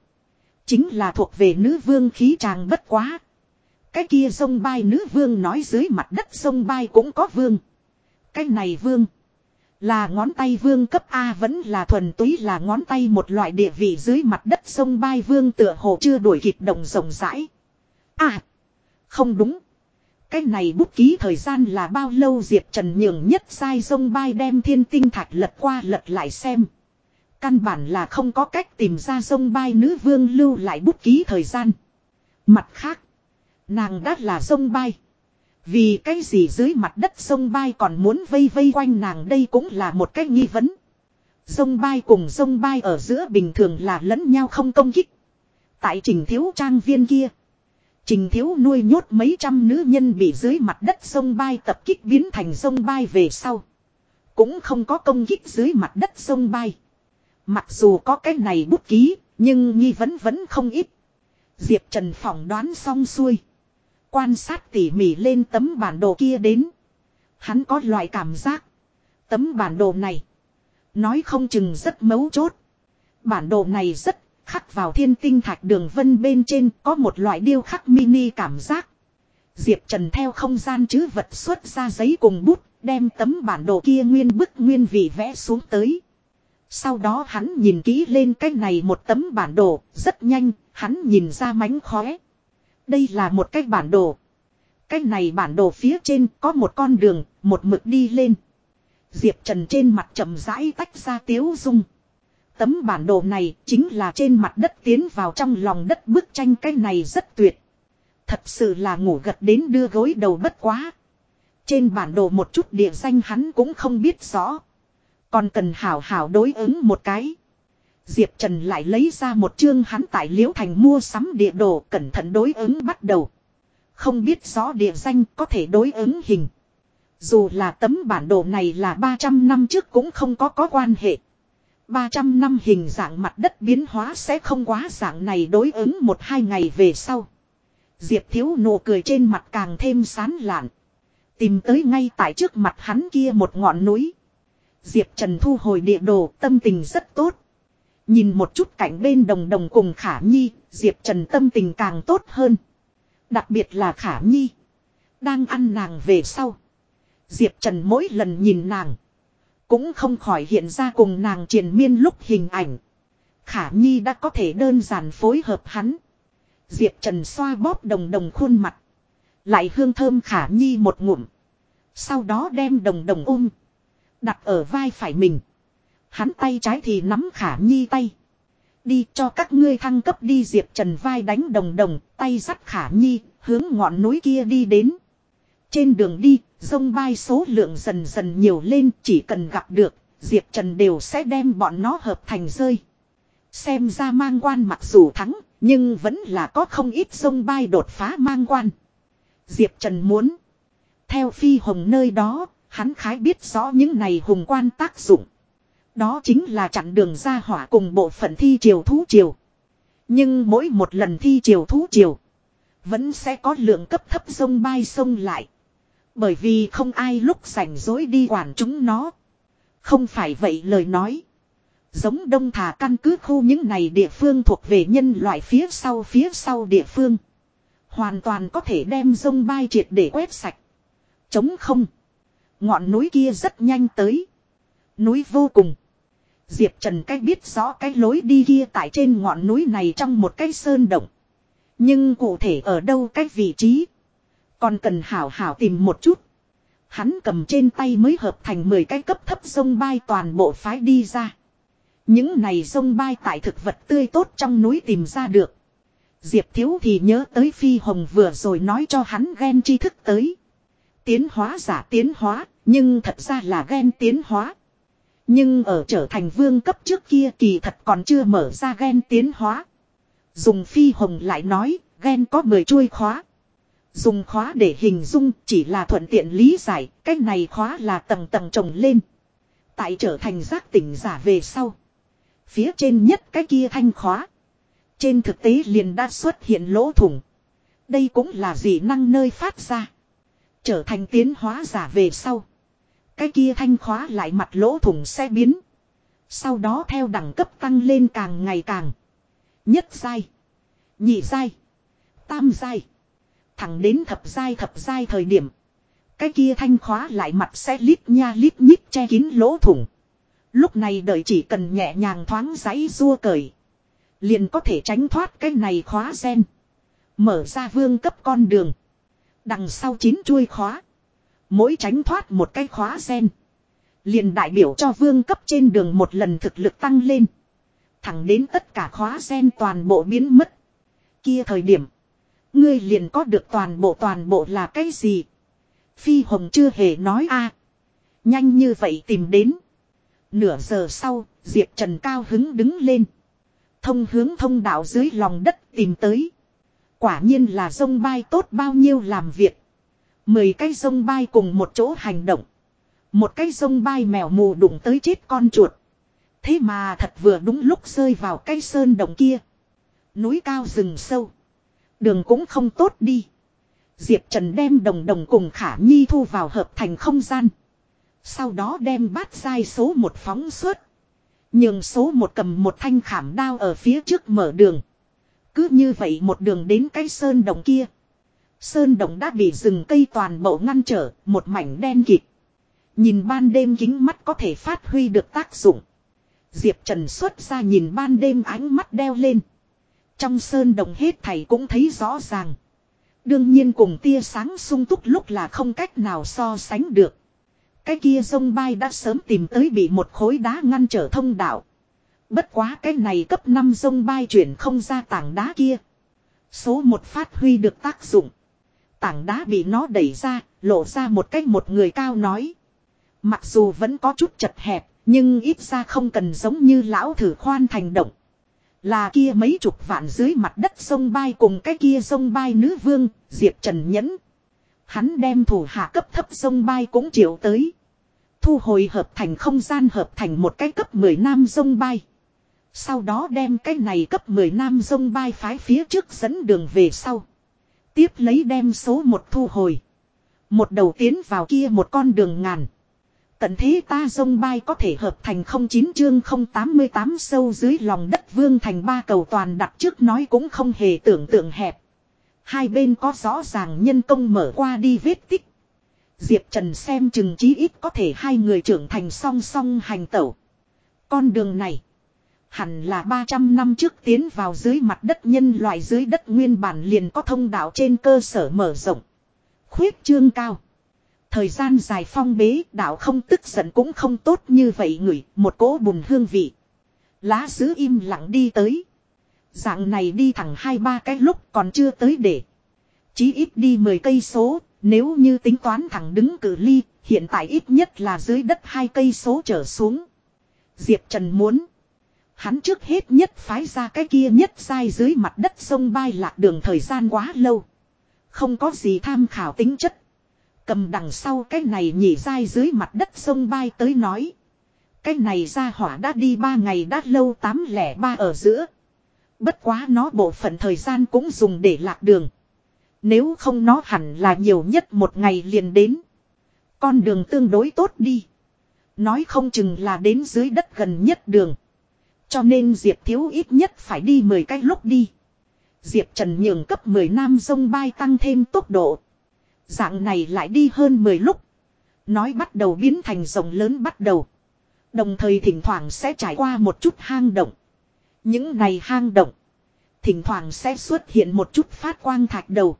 Chính là thuộc về nữ vương khí tràng bất quá. Cái kia sông bay nữ vương nói dưới mặt đất sông bay cũng có vương. Cái này vương. Là ngón tay vương cấp A vẫn là thuần túy là ngón tay một loại địa vị dưới mặt đất sông bay vương tựa hồ chưa đuổi kịp đồng rộng rãi. À. Không đúng. Cái này bút ký thời gian là bao lâu Diệp Trần nhường nhất sai sông bay đem thiên tinh thạch lật qua lật lại xem. Căn bản là không có cách tìm ra sông bay nữ vương lưu lại bút ký thời gian. Mặt khác. Nàng đã là sông bay. Vì cái gì dưới mặt đất sông bay còn muốn vây vây quanh nàng đây cũng là một cái nghi vấn. Sông bay cùng sông bay ở giữa bình thường là lẫn nhau không công kích. Tại trình thiếu trang viên kia. Trình thiếu nuôi nhốt mấy trăm nữ nhân bị dưới mặt đất sông bay tập kích biến thành sông bay về sau. Cũng không có công kích dưới mặt đất sông bay. Mặc dù có cái này bút ký, nhưng nghi vấn vẫn không ít. Diệp Trần phỏng đoán xong xuôi. Quan sát tỉ mỉ lên tấm bản đồ kia đến. Hắn có loại cảm giác. Tấm bản đồ này. Nói không chừng rất mấu chốt. Bản đồ này rất khắc vào thiên tinh thạch đường vân bên trên có một loại điêu khắc mini cảm giác. Diệp Trần theo không gian chứ vật xuất ra giấy cùng bút, đem tấm bản đồ kia nguyên bức nguyên vị vẽ xuống tới. Sau đó hắn nhìn kỹ lên cái này một tấm bản đồ, rất nhanh, hắn nhìn ra mánh khóe. Đây là một cái bản đồ. Cái này bản đồ phía trên có một con đường, một mực đi lên. Diệp Trần trên mặt chậm rãi tách ra tiếu dung. Tấm bản đồ này chính là trên mặt đất tiến vào trong lòng đất bức tranh cái này rất tuyệt. Thật sự là ngủ gật đến đưa gối đầu bất quá. Trên bản đồ một chút địa danh hắn cũng không biết rõ. Còn cần hảo hảo đối ứng một cái. Diệp Trần lại lấy ra một chương hắn tại Liễu Thành mua sắm địa đồ cẩn thận đối ứng bắt đầu. Không biết rõ địa danh có thể đối ứng hình. Dù là tấm bản đồ này là 300 năm trước cũng không có có quan hệ. 300 năm hình dạng mặt đất biến hóa sẽ không quá dạng này đối ứng một hai ngày về sau. Diệp thiếu nụ cười trên mặt càng thêm sán lạn. Tìm tới ngay tại trước mặt hắn kia một ngọn núi. Diệp Trần thu hồi địa đồ, tâm tình rất tốt. Nhìn một chút cảnh bên đồng đồng cùng Khả Nhi, Diệp Trần tâm tình càng tốt hơn. Đặc biệt là Khả Nhi. Đang ăn nàng về sau. Diệp Trần mỗi lần nhìn nàng. Cũng không khỏi hiện ra cùng nàng triền miên lúc hình ảnh. Khả Nhi đã có thể đơn giản phối hợp hắn. Diệp Trần xoa bóp đồng đồng khuôn mặt. Lại hương thơm Khả Nhi một ngụm. Sau đó đem đồng đồng ôm. Đặt ở vai phải mình. Hắn tay trái thì nắm Khả Nhi tay. Đi cho các ngươi thăng cấp đi Diệp Trần vai đánh đồng đồng, tay dắt Khả Nhi, hướng ngọn núi kia đi đến. Trên đường đi, Dông bay số lượng dần dần nhiều lên chỉ cần gặp được, Diệp Trần đều sẽ đem bọn nó hợp thành rơi. Xem ra mang quan mặc dù thắng, nhưng vẫn là có không ít sông bay đột phá mang quan. Diệp Trần muốn. Theo phi hồng nơi đó, hắn khái biết rõ những này hùng quan tác dụng. Đó chính là chặn đường ra hỏa cùng bộ phận thi triều thú triều. Nhưng mỗi một lần thi triều thú triều, vẫn sẽ có lượng cấp thấp sông bay sông lại. Bởi vì không ai lúc rảnh rỗi đi quản chúng nó. Không phải vậy lời nói. Giống đông thà căn cứ khu những này địa phương thuộc về nhân loại phía sau phía sau địa phương. Hoàn toàn có thể đem sông bay triệt để quét sạch. Chống không. Ngọn núi kia rất nhanh tới. Núi vô cùng. Diệp Trần cách biết rõ cái lối đi kia tại trên ngọn núi này trong một cái sơn động. Nhưng cụ thể ở đâu cái vị trí. Còn cần hảo hảo tìm một chút. Hắn cầm trên tay mới hợp thành 10 cái cấp thấp sông bay toàn bộ phái đi ra. Những này sông bay tại thực vật tươi tốt trong núi tìm ra được. Diệp Thiếu thì nhớ tới Phi Hồng vừa rồi nói cho hắn ghen tri thức tới. Tiến hóa giả tiến hóa, nhưng thật ra là ghen tiến hóa. Nhưng ở trở thành vương cấp trước kia kỳ thật còn chưa mở ra gen tiến hóa. Dùng Phi Hồng lại nói, gen có 10 chuôi khóa. Dùng khóa để hình dung chỉ là thuận tiện lý giải, cách này khóa là tầng tầng trồng lên. Tại trở thành giác tỉnh giả về sau. Phía trên nhất cái kia thanh khóa. Trên thực tế liền đã xuất hiện lỗ thủng. Đây cũng là dị năng nơi phát ra. Trở thành tiến hóa giả về sau. Cái kia thanh khóa lại mặt lỗ thủng xe biến. Sau đó theo đẳng cấp tăng lên càng ngày càng. Nhất giai. Nhị giai. Tam giai. Thẳng đến thập giai thập giai thời điểm. Cái kia thanh khóa lại mặt sẽ lít nha lít nhít che kín lỗ thủng. Lúc này đợi chỉ cần nhẹ nhàng thoáng giấy rua cởi. Liền có thể tránh thoát cái này khóa sen. Mở ra vương cấp con đường. Đằng sau chín chuôi khóa. Mỗi tránh thoát một cái khóa sen. Liền đại biểu cho vương cấp trên đường một lần thực lực tăng lên. Thẳng đến tất cả khóa sen toàn bộ biến mất. Kia thời điểm. Ngươi liền có được toàn bộ toàn bộ là cái gì? Phi Hồng chưa hề nói a Nhanh như vậy tìm đến. Nửa giờ sau, Diệp Trần cao hứng đứng lên. Thông hướng thông đạo dưới lòng đất tìm tới. Quả nhiên là sông bay tốt bao nhiêu làm việc. Mười cái sông bay cùng một chỗ hành động. Một cái sông bay mèo mù đụng tới chết con chuột. Thế mà thật vừa đúng lúc rơi vào cây sơn động kia. Núi cao rừng sâu. Đường cũng không tốt đi. Diệp Trần đem đồng đồng cùng Khả Nhi thu vào hợp thành không gian. Sau đó đem bát sai số một phóng suốt. Nhưng số một cầm một thanh khảm đao ở phía trước mở đường. Cứ như vậy một đường đến cái sơn đồng kia. Sơn đồng đã bị rừng cây toàn bộ ngăn trở, một mảnh đen kịt. Nhìn ban đêm kính mắt có thể phát huy được tác dụng. Diệp Trần xuất ra nhìn ban đêm ánh mắt đeo lên. Trong sơn đồng hết thầy cũng thấy rõ ràng. Đương nhiên cùng tia sáng sung túc lúc là không cách nào so sánh được. Cái kia sông bay đã sớm tìm tới bị một khối đá ngăn trở thông đạo. Bất quá cái này cấp 5 sông bay chuyển không ra tảng đá kia. Số một phát huy được tác dụng. Tảng đá bị nó đẩy ra, lộ ra một cách một người cao nói. Mặc dù vẫn có chút chật hẹp, nhưng ít ra không cần giống như lão thử khoan thành động. Là kia mấy chục vạn dưới mặt đất sông bay cùng cái kia sông bay nữ vương, Diệp Trần Nhẫn. Hắn đem thủ hạ cấp thấp sông bay cũng chịu tới. Thu hồi hợp thành không gian hợp thành một cái cấp 10 nam sông bay. Sau đó đem cái này cấp 10 nam sông bay phái phía trước dẫn đường về sau. Tiếp lấy đem số một thu hồi. Một đầu tiến vào kia một con đường ngàn. Tận thế ta sông bay có thể hợp thành 09 chương 088 sâu dưới lòng đất vương thành ba cầu toàn đặt trước nói cũng không hề tưởng tượng hẹp. Hai bên có rõ ràng nhân công mở qua đi vết tích. Diệp Trần xem chừng chí ít có thể hai người trưởng thành song song hành tẩu. Con đường này. Hẳn là 300 năm trước tiến vào dưới mặt đất nhân loại dưới đất nguyên bản liền có thông đạo trên cơ sở mở rộng. Khuyết trương cao. Thời gian dài phong bế đạo không tức giận cũng không tốt như vậy ngửi một cỗ bùn hương vị. Lá sứ im lặng đi tới. Dạng này đi thẳng hai ba cái lúc còn chưa tới để. Chí ít đi 10 cây số, nếu như tính toán thẳng đứng cử ly, hiện tại ít nhất là dưới đất hai cây số trở xuống. Diệp Trần muốn. Hắn trước hết nhất phái ra cái kia nhất sai dưới mặt đất sông bay lạc đường thời gian quá lâu. Không có gì tham khảo tính chất. Cầm đằng sau cái này nhỉ dai dưới mặt đất sông bay tới nói. Cái này ra hỏa đã đi ba ngày đã lâu tám lẻ ba ở giữa. Bất quá nó bộ phận thời gian cũng dùng để lạc đường. Nếu không nó hẳn là nhiều nhất một ngày liền đến. Con đường tương đối tốt đi. Nói không chừng là đến dưới đất gần nhất đường. Cho nên Diệp Thiếu ít nhất phải đi 10 cái lúc đi. Diệp Trần nhường cấp 10 nam sông bay tăng thêm tốc độ. Dạng này lại đi hơn 10 lúc. Nói bắt đầu biến thành rồng lớn bắt đầu. Đồng thời thỉnh thoảng sẽ trải qua một chút hang động. Những này hang động. Thỉnh thoảng sẽ xuất hiện một chút phát quang thạch đầu.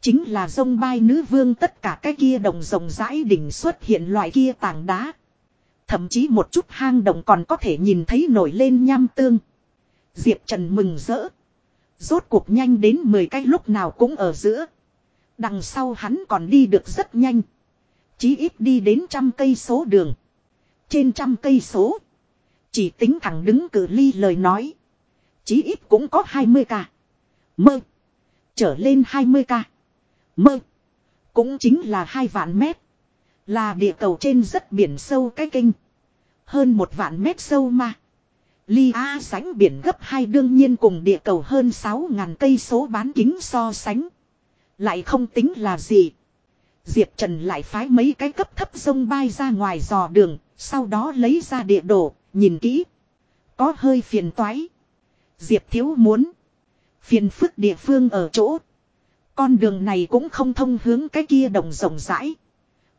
Chính là sông bay nữ vương tất cả cái kia đồng rồng rãi đỉnh xuất hiện loại kia tảng đá. Thậm chí một chút hang động còn có thể nhìn thấy nổi lên nham tương. Diệp Trần mừng rỡ. Rốt cuộc nhanh đến 10 cái lúc nào cũng ở giữa. Đằng sau hắn còn đi được rất nhanh. Chí ít đi đến trăm cây số đường. Trên trăm cây số. Chỉ tính thẳng đứng cử ly lời nói. Chí ít cũng có 20 ca. Mơ. Trở lên 20 ca. Mơ. Cũng chính là hai vạn mét. Là địa cầu trên rất biển sâu cái kinh. Hơn một vạn mét sâu mà. Ly A sánh biển gấp hai đương nhiên cùng địa cầu hơn 6.000 cây số bán kính so sánh. Lại không tính là gì. Diệp Trần lại phái mấy cái cấp thấp sông bay ra ngoài dò đường, sau đó lấy ra địa đồ, nhìn kỹ. Có hơi phiền toái. Diệp thiếu muốn. Phiền phức địa phương ở chỗ. Con đường này cũng không thông hướng cái kia đồng rộng rãi.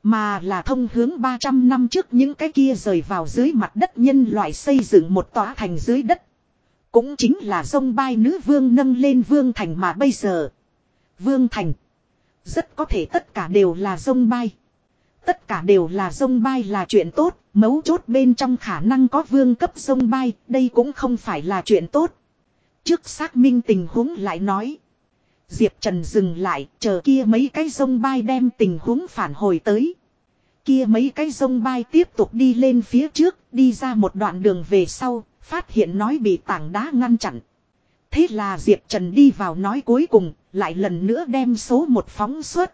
Mà là thông hướng 300 năm trước những cái kia rời vào dưới mặt đất nhân loại xây dựng một tòa thành dưới đất. Cũng chính là sông bay nữ vương nâng lên vương thành mà bây giờ. Vương thành. Rất có thể tất cả đều là sông bay. Tất cả đều là sông bay là chuyện tốt, mấu chốt bên trong khả năng có vương cấp sông bay, đây cũng không phải là chuyện tốt. Trước xác minh tình huống lại nói. Diệp Trần dừng lại, chờ kia mấy cái sông bay đem tình huống phản hồi tới. Kia mấy cái sông bay tiếp tục đi lên phía trước, đi ra một đoạn đường về sau, phát hiện nói bị tảng đá ngăn chặn. Thế là Diệp Trần đi vào nói cuối cùng, lại lần nữa đem số một phóng suốt.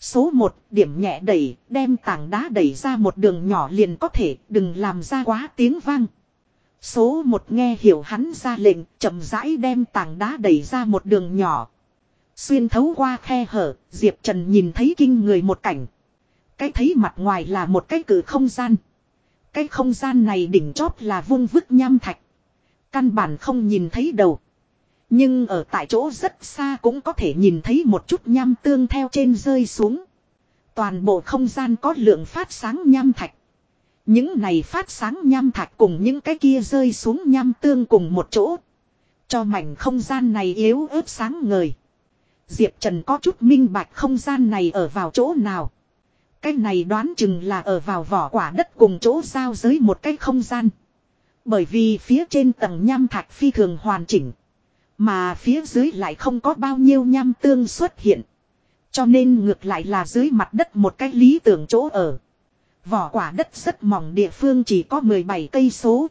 Số một điểm nhẹ đẩy, đem tảng đá đẩy ra một đường nhỏ liền có thể, đừng làm ra quá tiếng vang. Số một nghe hiểu hắn ra lệnh, chậm rãi đem tảng đá đẩy ra một đường nhỏ. Xuyên thấu qua khe hở, Diệp Trần nhìn thấy kinh người một cảnh. Cái thấy mặt ngoài là một cái cử không gian. Cái không gian này đỉnh chóp là vung vức nham thạch. Căn bản không nhìn thấy đầu. Nhưng ở tại chỗ rất xa cũng có thể nhìn thấy một chút nham tương theo trên rơi xuống. Toàn bộ không gian có lượng phát sáng nham thạch. Những này phát sáng nham thạch cùng những cái kia rơi xuống nham tương cùng một chỗ. Cho mảnh không gian này yếu ớt sáng ngời. Diệp Trần có chút minh bạch không gian này ở vào chỗ nào. Cái này đoán chừng là ở vào vỏ quả đất cùng chỗ giao giới một cái không gian. Bởi vì phía trên tầng nham thạch phi thường hoàn chỉnh. Mà phía dưới lại không có bao nhiêu nham tương xuất hiện. Cho nên ngược lại là dưới mặt đất một cái lý tưởng chỗ ở. Vỏ quả đất rất mỏng địa phương chỉ có 17 cây số.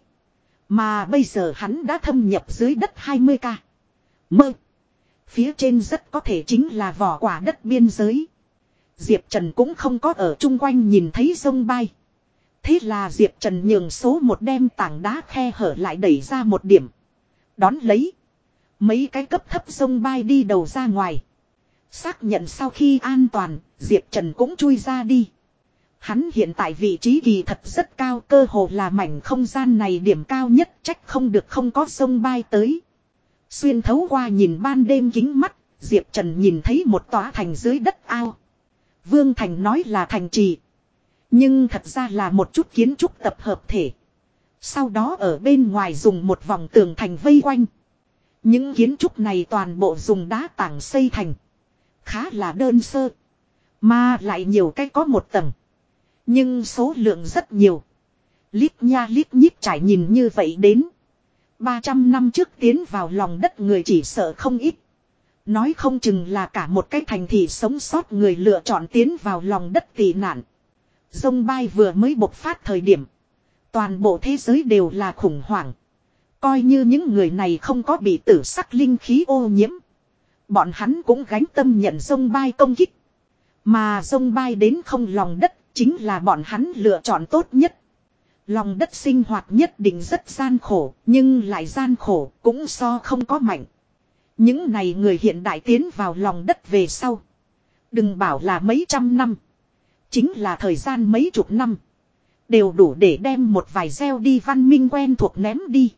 Mà bây giờ hắn đã thâm nhập dưới đất 20 ca. Mơ. Phía trên rất có thể chính là vỏ quả đất biên giới. Diệp Trần cũng không có ở chung quanh nhìn thấy sông bay. Thế là Diệp Trần nhường số một đem tảng đá khe hở lại đẩy ra một điểm. Đón lấy. Mấy cái cấp thấp sông bay đi đầu ra ngoài. Xác nhận sau khi an toàn, Diệp Trần cũng chui ra đi. Hắn hiện tại vị trí kỳ thật rất cao cơ hồ là mảnh không gian này điểm cao nhất trách không được không có sông bay tới. Xuyên thấu qua nhìn ban đêm kính mắt, Diệp Trần nhìn thấy một tòa thành dưới đất ao. Vương Thành nói là thành trì. Nhưng thật ra là một chút kiến trúc tập hợp thể. Sau đó ở bên ngoài dùng một vòng tường thành vây quanh. Những kiến trúc này toàn bộ dùng đá tảng xây thành. Khá là đơn sơ. Mà lại nhiều cách có một tầng. Nhưng số lượng rất nhiều. Lít nha lít nhít trải nhìn như vậy đến. 300 năm trước tiến vào lòng đất người chỉ sợ không ít. Nói không chừng là cả một cái thành thị sống sót người lựa chọn tiến vào lòng đất tị nạn. Dông bay vừa mới bộc phát thời điểm. Toàn bộ thế giới đều là khủng hoảng. Coi như những người này không có bị tử sắc linh khí ô nhiễm. Bọn hắn cũng gánh tâm nhận dông bay công kích. Mà dông bay đến không lòng đất chính là bọn hắn lựa chọn tốt nhất. Lòng đất sinh hoạt nhất định rất gian khổ, nhưng lại gian khổ cũng so không có mạnh. Những này người hiện đại tiến vào lòng đất về sau. Đừng bảo là mấy trăm năm. Chính là thời gian mấy chục năm. Đều đủ để đem một vài gieo đi văn minh quen thuộc ném đi.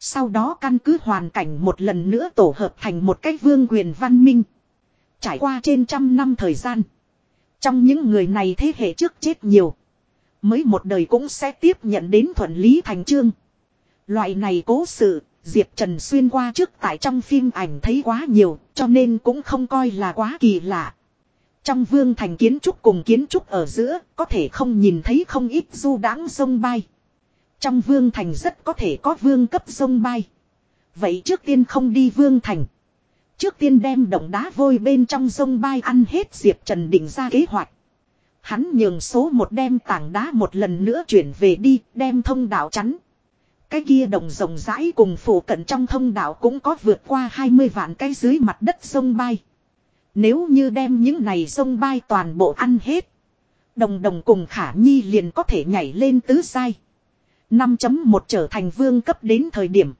Sau đó căn cứ hoàn cảnh một lần nữa tổ hợp thành một cách vương quyền văn minh. Trải qua trên trăm năm thời gian. Trong những người này thế hệ trước chết nhiều. Mới một đời cũng sẽ tiếp nhận đến thuận lý thành trương. Loại này cố sự, Diệp Trần xuyên qua trước tại trong phim ảnh thấy quá nhiều, cho nên cũng không coi là quá kỳ lạ. Trong vương thành kiến trúc cùng kiến trúc ở giữa, có thể không nhìn thấy không ít du đáng sông bay. Trong vương thành rất có thể có vương cấp sông bay. Vậy trước tiên không đi vương thành. Trước tiên đem động đá vôi bên trong sông bay ăn hết Diệp Trần định ra kế hoạch. Hắn nhường số một đem tảng đá một lần nữa chuyển về đi, đem thông đạo chắn. Cái kia đồng rộng rãi cùng phủ cận trong thông đạo cũng có vượt qua 20 vạn cái dưới mặt đất sông bay. Nếu như đem những này sông bay toàn bộ ăn hết. Đồng đồng cùng khả nhi liền có thể nhảy lên tứ sai. 5.1 trở thành vương cấp đến thời điểm.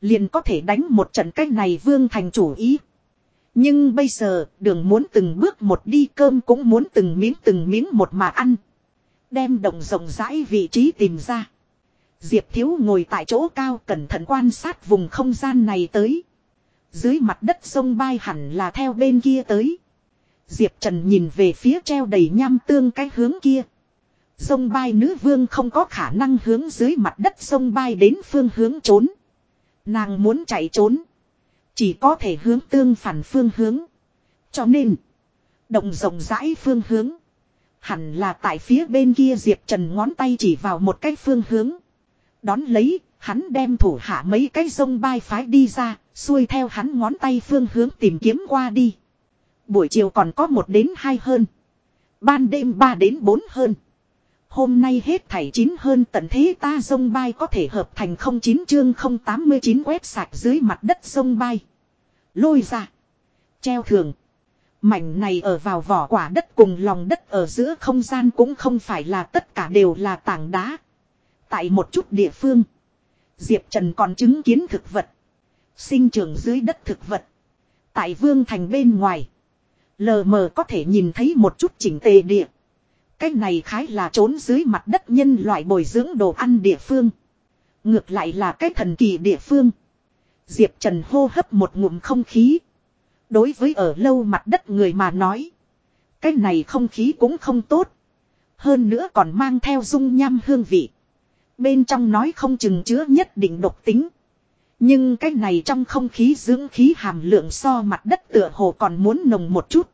Liền có thể đánh một trận cách này vương thành chủ ý. Nhưng bây giờ, đường muốn từng bước một đi, cơm cũng muốn từng miếng từng miếng một mà ăn. Đem đồng rộng rãi vị trí tìm ra. Diệp Thiếu ngồi tại chỗ cao cẩn thận quan sát vùng không gian này tới. Dưới mặt đất sông bay hẳn là theo bên kia tới. Diệp Trần nhìn về phía treo đầy nham tương cái hướng kia. Sông bay nữ vương không có khả năng hướng dưới mặt đất sông bay đến phương hướng trốn. Nàng muốn chạy trốn. Chỉ có thể hướng tương phản phương hướng. Cho nên. Động rộng rãi phương hướng. Hẳn là tại phía bên kia Diệp Trần ngón tay chỉ vào một cái phương hướng. Đón lấy, hắn đem thủ hạ mấy cái sông bay phái đi ra, xuôi theo hắn ngón tay phương hướng tìm kiếm qua đi. Buổi chiều còn có một đến hai hơn. Ban đêm ba đến bốn hơn. Hôm nay hết thảy chín hơn tận thế ta sông bay có thể hợp thành không chín chương không tám mươi chín quét sạch dưới mặt đất sông bay. Lôi ra. Treo thường. Mảnh này ở vào vỏ quả đất cùng lòng đất ở giữa không gian cũng không phải là tất cả đều là tảng đá. Tại một chút địa phương. Diệp Trần còn chứng kiến thực vật. Sinh trưởng dưới đất thực vật. Tại vương thành bên ngoài. Lờ mờ có thể nhìn thấy một chút chỉnh tề địa. Cái này khái là trốn dưới mặt đất nhân loại bồi dưỡng đồ ăn địa phương. Ngược lại là cái thần kỳ địa phương. Diệp Trần hô hấp một ngụm không khí. Đối với ở lâu mặt đất người mà nói. Cái này không khí cũng không tốt. Hơn nữa còn mang theo dung nham hương vị. Bên trong nói không chừng chứa nhất định độc tính. Nhưng cái này trong không khí dưỡng khí hàm lượng so mặt đất tựa hồ còn muốn nồng một chút.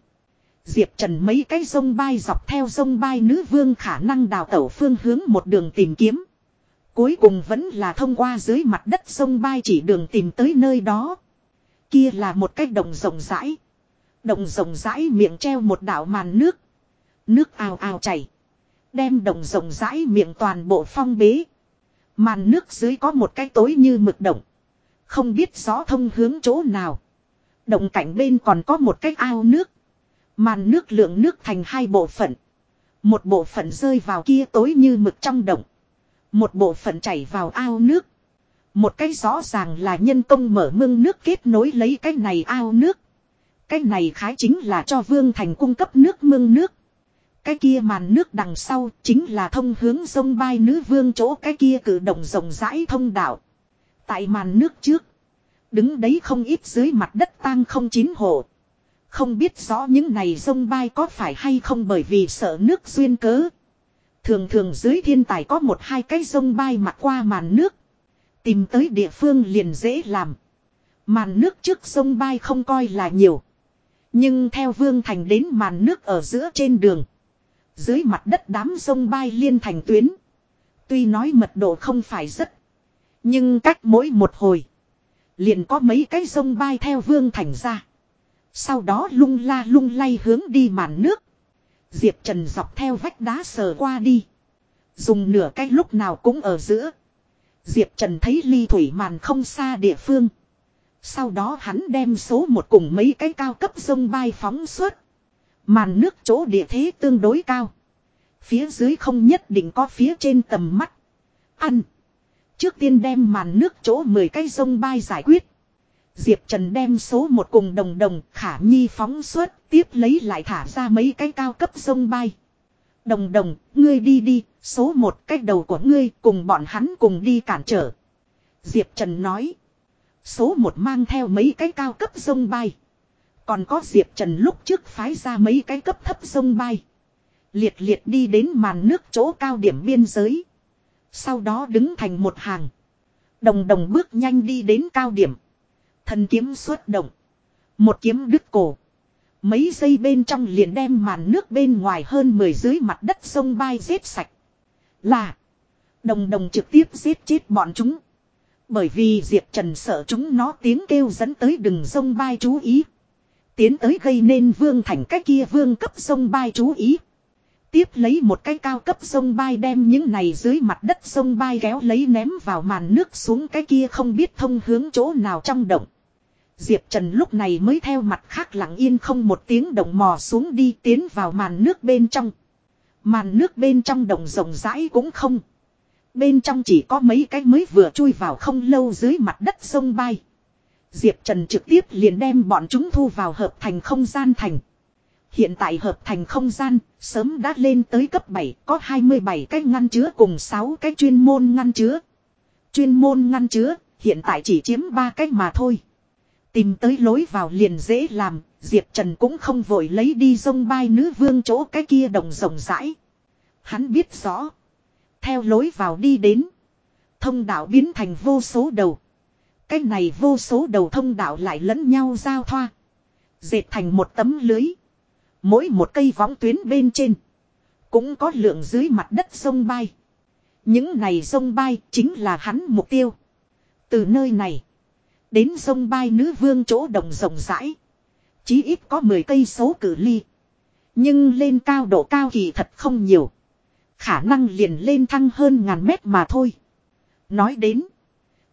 Diệp Trần mấy cái sông bay dọc theo sông bay nữ vương khả năng đào tẩu phương hướng một đường tìm kiếm. Cuối cùng vẫn là thông qua dưới mặt đất sông bay chỉ đường tìm tới nơi đó. Kia là một cái đồng rộng rãi. Đồng rộng rãi miệng treo một đảo màn nước. Nước ao ao chảy. Đem đồng rộng rãi miệng toàn bộ phong bế. Màn nước dưới có một cái tối như mực động. Không biết rõ thông hướng chỗ nào. Động cảnh bên còn có một cái ao nước. Màn nước lượng nước thành hai bộ phận. Một bộ phận rơi vào kia tối như mực trong động. Một bộ phận chảy vào ao nước. Một cái rõ ràng là nhân công mở mương nước kết nối lấy cái này ao nước. Cái này khái chính là cho Vương Thành cung cấp nước mương nước. Cái kia màn nước đằng sau chính là thông hướng sông bay nữ vương chỗ cái kia cử động rộng rãi thông đạo. Tại màn nước trước. Đứng đấy không ít dưới mặt đất tang không chín hộ. Không biết rõ những này sông bay có phải hay không bởi vì sợ nước duyên cớ. Thường thường dưới thiên tài có một hai cái sông bay mặt qua màn nước. Tìm tới địa phương liền dễ làm. Màn nước trước sông bay không coi là nhiều. Nhưng theo Vương Thành đến màn nước ở giữa trên đường. Dưới mặt đất đám sông bay liên thành tuyến. Tuy nói mật độ không phải rất. Nhưng cách mỗi một hồi. Liền có mấy cái sông bay theo Vương Thành ra. Sau đó lung la lung lay hướng đi màn nước. Diệp Trần dọc theo vách đá sờ qua đi. Dùng nửa cái lúc nào cũng ở giữa. Diệp Trần thấy ly thủy màn không xa địa phương. Sau đó hắn đem số một cùng mấy cái cao cấp sông bay phóng suốt. Màn nước chỗ địa thế tương đối cao. Phía dưới không nhất định có phía trên tầm mắt. Ăn. Trước tiên đem màn nước chỗ 10 cái sông bay giải quyết. Diệp Trần đem số một cùng đồng đồng khả nhi phóng suốt tiếp lấy lại thả ra mấy cái cao cấp sông bay. Đồng đồng, ngươi đi đi, số một cách đầu của ngươi cùng bọn hắn cùng đi cản trở. Diệp Trần nói. Số một mang theo mấy cái cao cấp sông bay. Còn có Diệp Trần lúc trước phái ra mấy cái cấp thấp sông bay. Liệt liệt đi đến màn nước chỗ cao điểm biên giới. Sau đó đứng thành một hàng. Đồng đồng bước nhanh đi đến cao điểm. Thần kiếm xuất động. Một kiếm đứt cổ. Mấy giây bên trong liền đem màn nước bên ngoài hơn 10 dưới mặt đất sông bay giết sạch. Là. Đồng đồng trực tiếp giết chết bọn chúng. Bởi vì Diệp Trần sợ chúng nó tiếng kêu dẫn tới đừng sông bay chú ý. Tiến tới gây nên vương thành cái kia vương cấp sông bay chú ý. Tiếp lấy một cái cao cấp sông bay đem những này dưới mặt đất sông bay kéo lấy ném vào màn nước xuống cái kia không biết thông hướng chỗ nào trong động. Diệp Trần lúc này mới theo mặt khác lặng yên không một tiếng động mò xuống đi tiến vào màn nước bên trong. Màn nước bên trong đồng rộng rãi cũng không. Bên trong chỉ có mấy cái mới vừa chui vào không lâu dưới mặt đất sông bay. Diệp Trần trực tiếp liền đem bọn chúng thu vào hợp thành không gian thành. Hiện tại hợp thành không gian, sớm đã lên tới cấp 7, có 27 cái ngăn chứa cùng 6 cái chuyên môn ngăn chứa. Chuyên môn ngăn chứa, hiện tại chỉ chiếm 3 cái mà thôi. Tìm tới lối vào liền dễ làm, Diệp Trần cũng không vội lấy đi sông bay nữ vương chỗ cái kia đồng rộng rãi. Hắn biết rõ. Theo lối vào đi đến. Thông đạo biến thành vô số đầu. Cái này vô số đầu thông đạo lại lẫn nhau giao thoa. Dệt thành một tấm lưới. Mỗi một cây võng tuyến bên trên. Cũng có lượng dưới mặt đất sông bay. Những này sông bay chính là hắn mục tiêu. Từ nơi này. Đến sông bay nữ vương chỗ đồng rộng rãi. Chí ít có 10 cây số cử ly. Nhưng lên cao độ cao thì thật không nhiều. Khả năng liền lên thăng hơn ngàn mét mà thôi. Nói đến.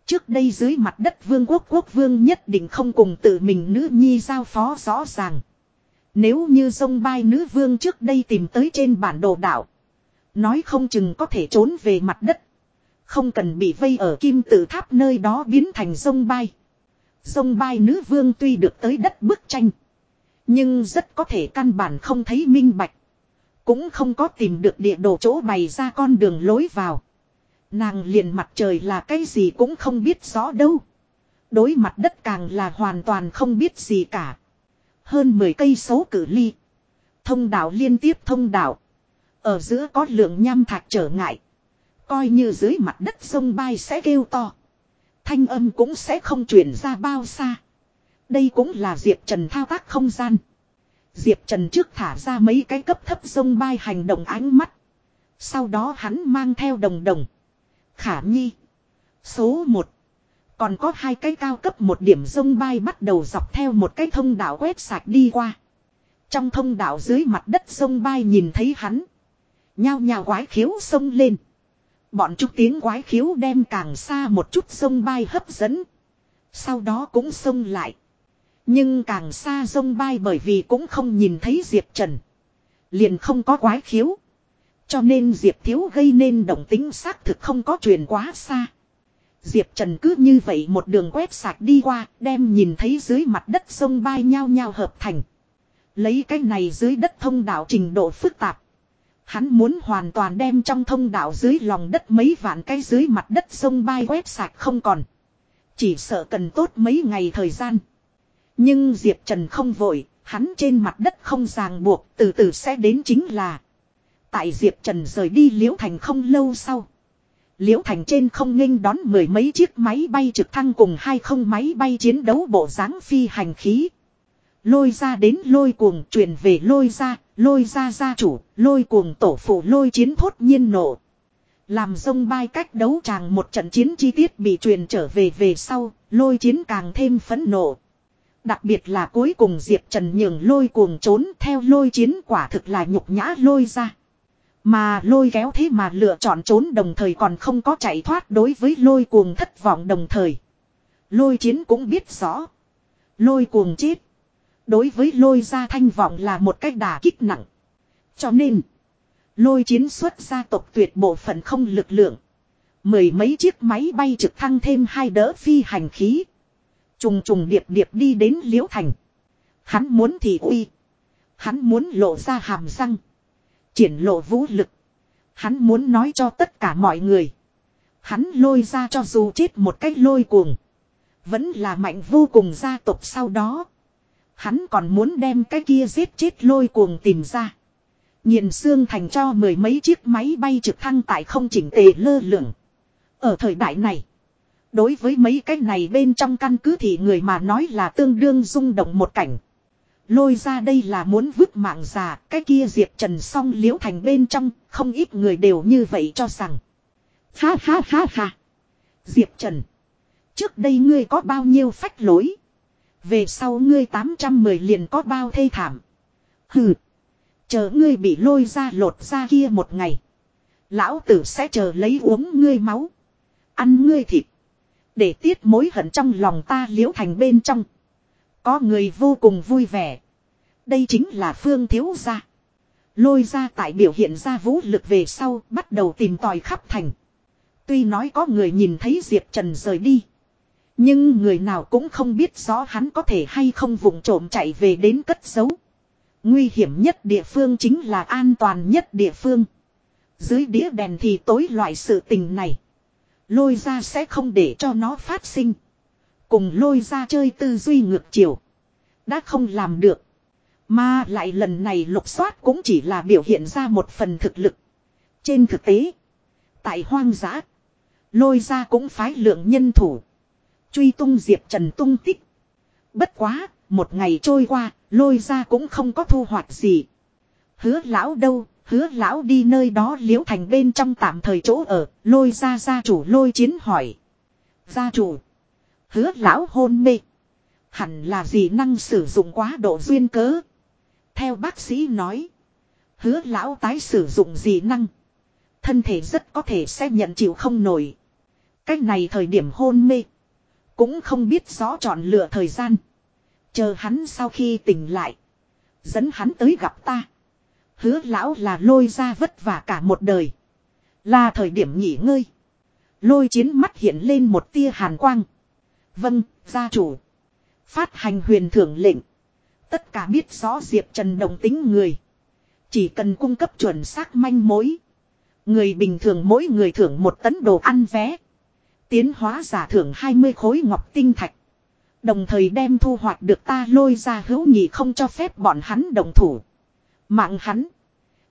Trước đây dưới mặt đất vương quốc quốc vương nhất định không cùng tự mình nữ nhi giao phó rõ ràng. Nếu như sông bay nữ vương trước đây tìm tới trên bản đồ đảo. Nói không chừng có thể trốn về mặt đất. Không cần bị vây ở kim tự tháp nơi đó biến thành sông bay. Sông bay nữ vương tuy được tới đất bức tranh. Nhưng rất có thể căn bản không thấy minh bạch. Cũng không có tìm được địa đồ chỗ bày ra con đường lối vào. Nàng liền mặt trời là cái gì cũng không biết rõ đâu. Đối mặt đất càng là hoàn toàn không biết gì cả. Hơn 10 cây số cử ly. Thông đạo liên tiếp thông đạo. Ở giữa có lượng nham thạch trở ngại. Coi như dưới mặt đất sông bay sẽ kêu to. Thanh âm cũng sẽ không chuyển ra bao xa. Đây cũng là Diệp Trần thao tác không gian. Diệp Trần trước thả ra mấy cái cấp thấp sông bay hành động ánh mắt. Sau đó hắn mang theo đồng đồng. Khả Nhi. Số 1. Còn có hai cái cao cấp một điểm sông bay bắt đầu dọc theo một cái thông đạo quét sạch đi qua. Trong thông đạo dưới mặt đất sông bay nhìn thấy hắn. Nhao nhao quái khiếu sông lên. Bọn chúng tiếng quái khiếu đem càng xa một chút sông bay hấp dẫn. Sau đó cũng sông lại. Nhưng càng xa sông bay bởi vì cũng không nhìn thấy Diệp Trần. Liền không có quái khiếu. Cho nên Diệp Thiếu gây nên động tính xác thực không có truyền quá xa. Diệp Trần cứ như vậy một đường quét sạch đi qua, đem nhìn thấy dưới mặt đất sông bay nhao nhao hợp thành. Lấy cái này dưới đất thông đạo trình độ phức tạp. Hắn muốn hoàn toàn đem trong thông đạo dưới lòng đất mấy vạn cái dưới mặt đất sông bay quét sạch không còn. Chỉ sợ cần tốt mấy ngày thời gian. Nhưng Diệp Trần không vội, hắn trên mặt đất không ràng buộc, từ từ sẽ đến chính là. Tại Diệp Trần rời đi Liễu Thành không lâu sau. Liễu Thành trên không nghênh đón mười mấy chiếc máy bay trực thăng cùng hai không máy bay chiến đấu bộ dáng phi hành khí. Lôi ra đến lôi cuồng truyền về lôi ra, lôi ra gia chủ, lôi cuồng tổ phụ lôi chiến thốt nhiên nổ. Làm sông bay cách đấu tràng một trận chiến chi tiết bị truyền trở về về sau, lôi chiến càng thêm phẫn nộ. Đặc biệt là cuối cùng Diệp Trần nhường lôi cuồng trốn theo lôi chiến quả thực là nhục nhã lôi ra. Mà lôi kéo thế mà lựa chọn trốn đồng thời còn không có chạy thoát đối với lôi cuồng thất vọng đồng thời. Lôi chiến cũng biết rõ. Lôi cuồng chết. Đối với lôi gia thanh vọng là một cách đả kích nặng. Cho nên. Lôi chiến xuất gia tộc tuyệt bộ phận không lực lượng. Mười mấy chiếc máy bay trực thăng thêm hai đỡ phi hành khí. Trùng trùng điệp điệp đi đến Liễu Thành. Hắn muốn thì uy. Hắn muốn lộ ra hàm răng. Triển lộ vũ lực. Hắn muốn nói cho tất cả mọi người. Hắn lôi ra cho dù chết một cách lôi cuồng. Vẫn là mạnh vô cùng gia tộc sau đó. Hắn còn muốn đem cái kia giết chết lôi cuồng tìm ra. Nhìn xương thành cho mười mấy chiếc máy bay trực thăng tại không chỉnh tề lơ lửng. Ở thời đại này. Đối với mấy cái này bên trong căn cứ thì người mà nói là tương đương rung động một cảnh. Lôi ra đây là muốn vứt mạng già, cái kia Diệp Trần xong liễu thành bên trong, không ít người đều như vậy cho rằng. Ha ha ha ha. Diệp Trần. Trước đây ngươi có bao nhiêu phách lối. Về sau ngươi 810 liền có bao thê thảm. Hừ. Chờ ngươi bị lôi ra lột ra kia một ngày. Lão tử sẽ chờ lấy uống ngươi máu. Ăn ngươi thịt. Để tiết mối hận trong lòng ta liễu thành bên trong. Có người vô cùng vui vẻ. Đây chính là phương thiếu gia. Lôi ra tại biểu hiện ra vũ lực về sau bắt đầu tìm tòi khắp thành. Tuy nói có người nhìn thấy Diệp Trần rời đi. Nhưng người nào cũng không biết rõ hắn có thể hay không vùng trộm chạy về đến cất giấu. Nguy hiểm nhất địa phương chính là an toàn nhất địa phương. Dưới đĩa đèn thì tối loại sự tình này. Lôi ra sẽ không để cho nó phát sinh. Cùng lôi ra chơi tư duy ngược chiều. Đã không làm được. Mà lại lần này lục soát cũng chỉ là biểu hiện ra một phần thực lực. Trên thực tế. Tại hoang dã. Lôi ra cũng phái lượng nhân thủ. Truy tung Diệp Trần tung tích. Bất quá, một ngày trôi qua, lôi ra cũng không có thu hoạch gì. Hứa lão đâu, hứa lão đi nơi đó liễu thành bên trong tạm thời chỗ ở, lôi ra gia chủ lôi chiến hỏi. Gia chủ. Hứa lão hôn mê. Hẳn là gì năng sử dụng quá độ duyên cớ. Theo bác sĩ nói. Hứa lão tái sử dụng gì năng. Thân thể rất có thể sẽ nhận chịu không nổi. Cách này thời điểm hôn mê. Cũng không biết rõ chọn lựa thời gian. Chờ hắn sau khi tỉnh lại. Dẫn hắn tới gặp ta. Hứa lão là lôi ra vất vả cả một đời. Là thời điểm nghỉ ngơi. Lôi chiến mắt hiện lên một tia hàn quang. Vâng, gia chủ. Phát hành huyền thưởng lệnh. Tất cả biết rõ Diệp Trần đồng tính người. Chỉ cần cung cấp chuẩn xác manh mối. Người bình thường mỗi người thưởng một tấn đồ ăn vé. Tiến hóa giả thưởng 20 khối ngọc tinh thạch. Đồng thời đem thu hoạch được ta lôi ra hữu nhị không cho phép bọn hắn đồng thủ. Mạng hắn.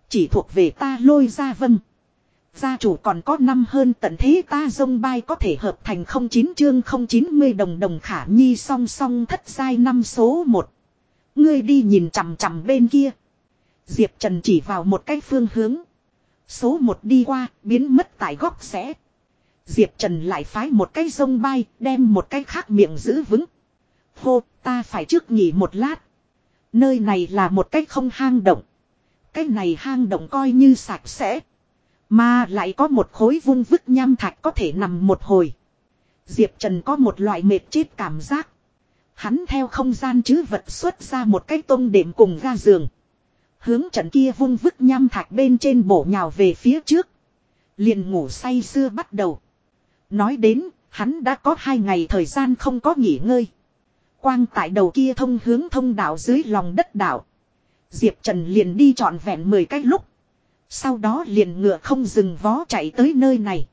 Chỉ thuộc về ta lôi ra vâng. Gia chủ còn có năm hơn tận thế ta dông bay có thể hợp thành 09 chương 090 đồng đồng khả nhi song song thất giai năm số 1. Ngươi đi nhìn chằm chằm bên kia. Diệp Trần chỉ vào một cái phương hướng. Số 1 đi qua, biến mất tại góc sẽ. Diệp Trần lại phái một cái sông bay, đem một cái khác miệng giữ vững. Hô, ta phải trước nghỉ một lát. Nơi này là một cái không hang động. Cái này hang động coi như sạch sẽ. Mà lại có một khối vung vứt nham thạch có thể nằm một hồi. Diệp Trần có một loại mệt chết cảm giác. Hắn theo không gian chứ vật xuất ra một cái tông đệm cùng ga giường. Hướng trận kia vung vứt nham thạch bên trên bổ nhào về phía trước. Liền ngủ say xưa bắt đầu. Nói đến, hắn đã có hai ngày thời gian không có nghỉ ngơi. Quang tại đầu kia thông hướng thông đạo dưới lòng đất đảo. Diệp Trần liền đi trọn vẹn 10 cái lúc. Sau đó liền ngựa không dừng vó chạy tới nơi này.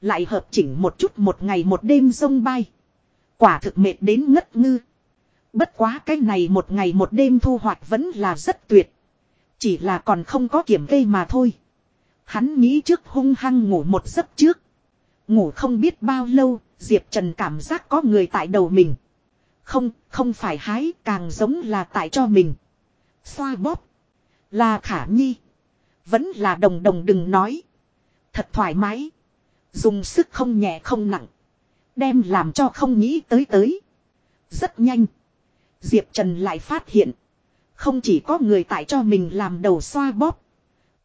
Lại hợp chỉnh một chút một ngày một đêm sông bay. Quả thực mệt đến ngất ngư. Bất quá cái này một ngày một đêm thu hoạch vẫn là rất tuyệt. Chỉ là còn không có kiểm cây mà thôi. Hắn nghĩ trước hung hăng ngủ một giấc trước. Ngủ không biết bao lâu, Diệp Trần cảm giác có người tại đầu mình. Không, không phải hái, càng giống là tại cho mình. Xoa bóp. Là khả nhi. Vẫn là đồng đồng đừng nói. Thật thoải mái. Dùng sức không nhẹ không nặng. Đem làm cho không nghĩ tới tới. Rất nhanh. Diệp Trần lại phát hiện. Không chỉ có người tại cho mình làm đầu xoa bóp.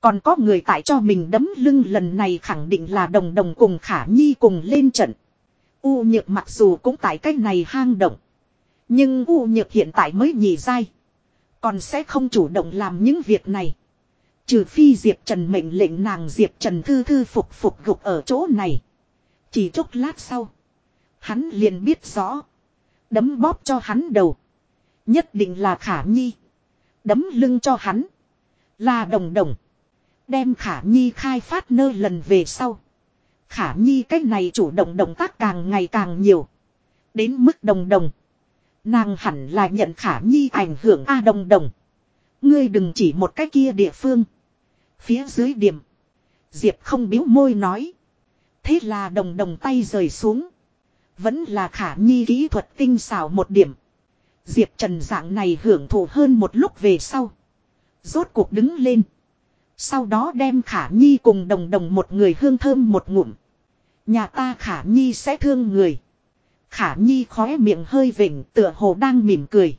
Còn có người tại cho mình đấm lưng lần này khẳng định là đồng đồng cùng khả nhi cùng lên trận. U nhược mặc dù cũng tại cách này hang động. Nhưng U nhược hiện tại mới nhì dai. Còn sẽ không chủ động làm những việc này. Trừ phi Diệp Trần mệnh lệnh nàng Diệp Trần thư thư phục phục gục ở chỗ này. Chỉ chốc lát sau. Hắn liền biết rõ. Đấm bóp cho hắn đầu. Nhất định là khả nhi. Đấm lưng cho hắn. Là đồng đồng. Đem khả nhi khai phát nơ lần về sau. Khả nhi cách này chủ động động tác càng ngày càng nhiều. Đến mức đồng đồng. Nàng hẳn là nhận khả nhi ảnh hưởng A đồng đồng. Ngươi đừng chỉ một cái kia địa phương. Phía dưới điểm. Diệp không biếu môi nói. Thế là đồng đồng tay rời xuống. Vẫn là khả nhi kỹ thuật tinh xảo một điểm. Diệp Trần dạng này hưởng thụ hơn một lúc về sau. Rốt cuộc đứng lên. Sau đó đem khả nhi cùng đồng đồng một người hương thơm một ngụm. Nhà ta khả nhi sẽ thương người. Khả nhi khóe miệng hơi vỉnh tựa hồ đang mỉm cười.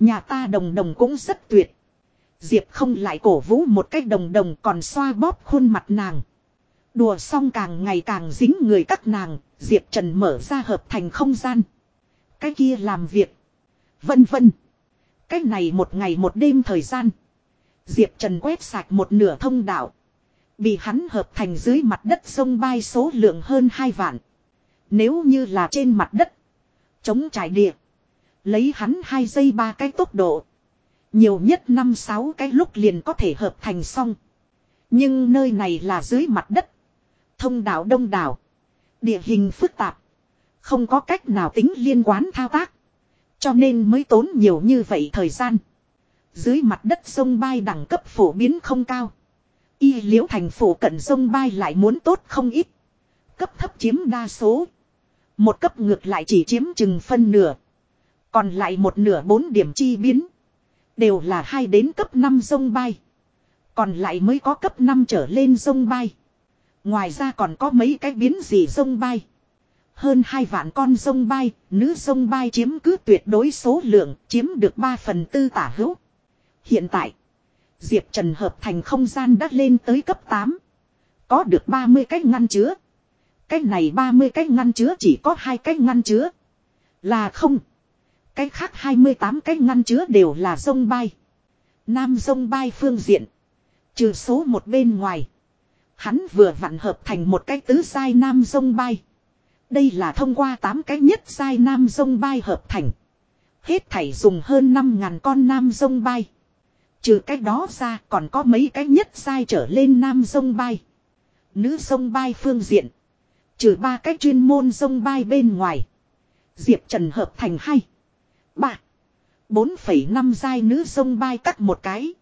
Nhà ta đồng đồng cũng rất tuyệt. Diệp không lại cổ vũ một cách đồng đồng còn xoa bóp khuôn mặt nàng. Đùa xong càng ngày càng dính người các nàng, Diệp Trần mở ra hợp thành không gian. Cái kia làm việc. Vân vân. Cái này một ngày một đêm thời gian. Diệp Trần quét sạch một nửa thông đạo. Bị hắn hợp thành dưới mặt đất sông bay số lượng hơn 2 vạn. Nếu như là trên mặt đất. Chống trải địa. Lấy hắn 2 giây ba cái tốc độ. Nhiều nhất 5-6 cái lúc liền có thể hợp thành xong. Nhưng nơi này là dưới mặt đất. Thông đạo đông đảo. Địa hình phức tạp. Không có cách nào tính liên quan thao tác. Cho nên mới tốn nhiều như vậy thời gian. Dưới mặt đất sông bay đẳng cấp phổ biến không cao. Y liễu thành phủ cận sông bay lại muốn tốt không ít. Cấp thấp chiếm đa số. Một cấp ngược lại chỉ chiếm chừng phân nửa. Còn lại một nửa bốn điểm chi biến. Đều là hai đến cấp 5 sông bay. Còn lại mới có cấp 5 trở lên sông bay. Ngoài ra còn có mấy cái biến gì sông bay. Hơn hai vạn con sông bay, nữ sông bay chiếm cứ tuyệt đối số lượng, chiếm được 3 phần tư tả hữu. Hiện tại, Diệp Trần hợp thành không gian đã lên tới cấp 8. Có được 30 cái ngăn chứa. Cái này 30 cái ngăn chứa chỉ có hai cái ngăn chứa. Là không. Cái khác 28 cái ngăn chứa đều là sông bay. Nam sông bay phương diện. Trừ số một bên ngoài. Hắn vừa vặn hợp thành một cái tứ sai nam sông bay. Đây là thông qua 8 cái nhất sai nam sông bay hợp thành. Hết thảy dùng hơn 5.000 con nam sông bay. Trừ cái đó ra còn có mấy cái nhất sai trở lên nam sông bay. Nữ sông bay phương diện. Trừ ba cái chuyên môn sông bay bên ngoài. Diệp Trần hợp thành hai. Ba. 4,5 giai nữ sông bay cắt một cái.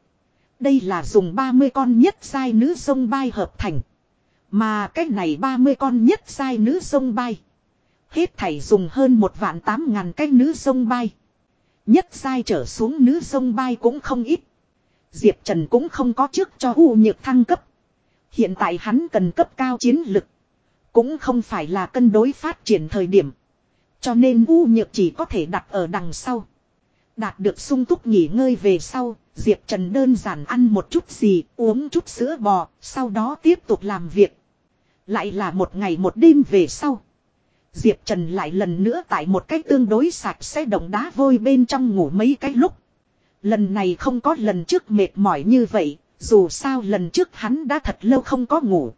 Đây là dùng 30 con nhất giai nữ sông bay hợp thành. Mà cái này 30 con nhất giai nữ sông bay. Hết thảy dùng hơn một vạn tám ngàn cái nữ sông bay. Nhất giai trở xuống nữ sông bay cũng không ít. Diệp Trần cũng không có trước cho U nhược thăng cấp. Hiện tại hắn cần cấp cao chiến lực. Cũng không phải là cân đối phát triển thời điểm. Cho nên U nhược chỉ có thể đặt ở đằng sau. Đạt được sung túc nghỉ ngơi về sau, Diệp Trần đơn giản ăn một chút gì, uống chút sữa bò, sau đó tiếp tục làm việc. Lại là một ngày một đêm về sau. Diệp Trần lại lần nữa tại một cái tương đối sạch sẽ động đá vôi bên trong ngủ mấy cái lúc. Lần này không có lần trước mệt mỏi như vậy, dù sao lần trước hắn đã thật lâu không có ngủ.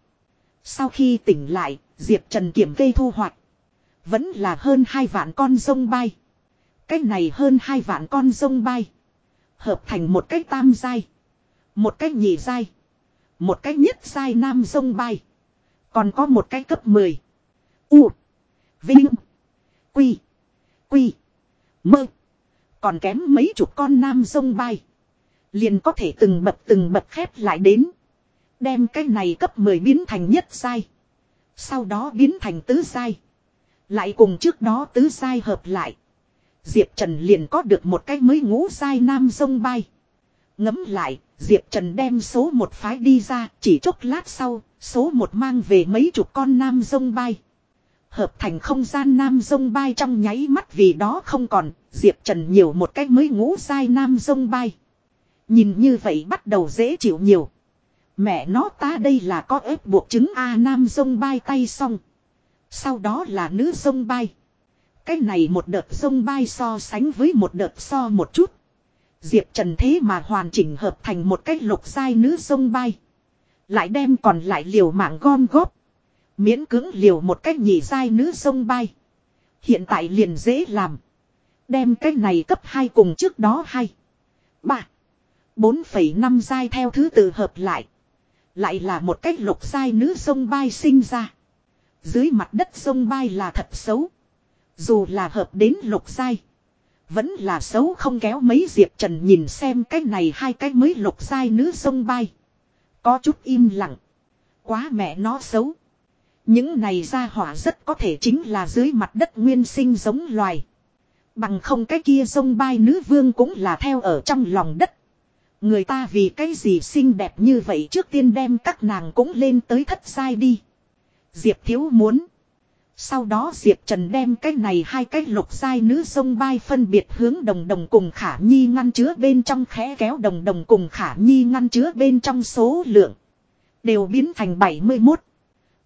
Sau khi tỉnh lại, Diệp Trần kiểm kê thu hoạch. Vẫn là hơn hai vạn con sông bay. Cái này hơn hai vạn con sông bay. Hợp thành một cái tam dai. Một cái nhị dai. Một cái nhất dai nam sông bay. Còn có một cái cấp 10. U. Vinh. Quy. Quy. Mơ. Còn kém mấy chục con nam sông bay. Liền có thể từng bậc từng bậc khép lại đến. Đem cái này cấp 10 biến thành nhất sai Sau đó biến thành tứ sai Lại cùng trước đó tứ sai hợp lại. Diệp Trần liền có được một cái mới ngũ sai nam sông bay. Ngấm lại, Diệp Trần đem số một phái đi ra, chỉ chốc lát sau, số một mang về mấy chục con nam sông bay. Hợp thành không gian nam sông bay trong nháy mắt vì đó không còn, Diệp Trần nhiều một cách mới ngũ sai nam sông bay. Nhìn như vậy bắt đầu dễ chịu nhiều. Mẹ nó ta đây là có ép buộc chứng A nam sông bay tay xong. Sau đó là nữ sông bay. Cái này một đợt sông bay so sánh với một đợt so một chút. Diệp Trần thế mà hoàn chỉnh hợp thành một cách lục sai nữ sông bay. Lại đem còn lại liều mạng gom góp. Miễn cứng liều một cách nhị giai nữ sông bay. Hiện tại liền dễ làm. Đem cái này cấp 2 cùng trước đó hay. 3. 4,5 giai theo thứ tự hợp lại. Lại là một cách lục giai nữ sông bay sinh ra. Dưới mặt đất sông bay là thật xấu. Dù là hợp đến lục giai. Vẫn là xấu không kéo mấy Diệp Trần nhìn xem cái này hai cái mới lục giai nữ sông bay. Có chút im lặng. Quá mẹ nó xấu. Những này ra hỏa rất có thể chính là dưới mặt đất nguyên sinh giống loài. Bằng không cái kia sông bay nữ vương cũng là theo ở trong lòng đất. Người ta vì cái gì xinh đẹp như vậy trước tiên đem các nàng cũng lên tới thất sai đi. Diệp thiếu muốn. Sau đó Diệp Trần đem cái này hai cái lục sai nữ sông bay phân biệt hướng đồng đồng cùng khả nhi ngăn chứa bên trong khẽ kéo đồng đồng cùng khả nhi ngăn chứa bên trong số lượng. Đều biến thành 71.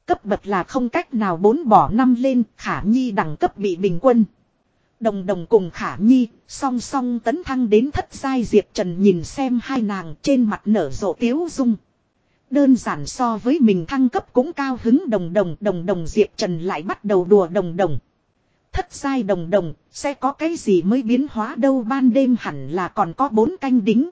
Cấp bậc là không cách nào bốn bỏ năm lên khả nhi đẳng cấp bị bình quân. Đồng đồng cùng khả nhi song song tấn thăng đến thất giai Diệp Trần nhìn xem hai nàng trên mặt nở rộ tiếu dung. Đơn giản so với mình thăng cấp cũng cao hứng đồng đồng đồng đồng Diệp Trần lại bắt đầu đùa đồng đồng. Thất sai đồng đồng, sẽ có cái gì mới biến hóa đâu ban đêm hẳn là còn có bốn canh đính.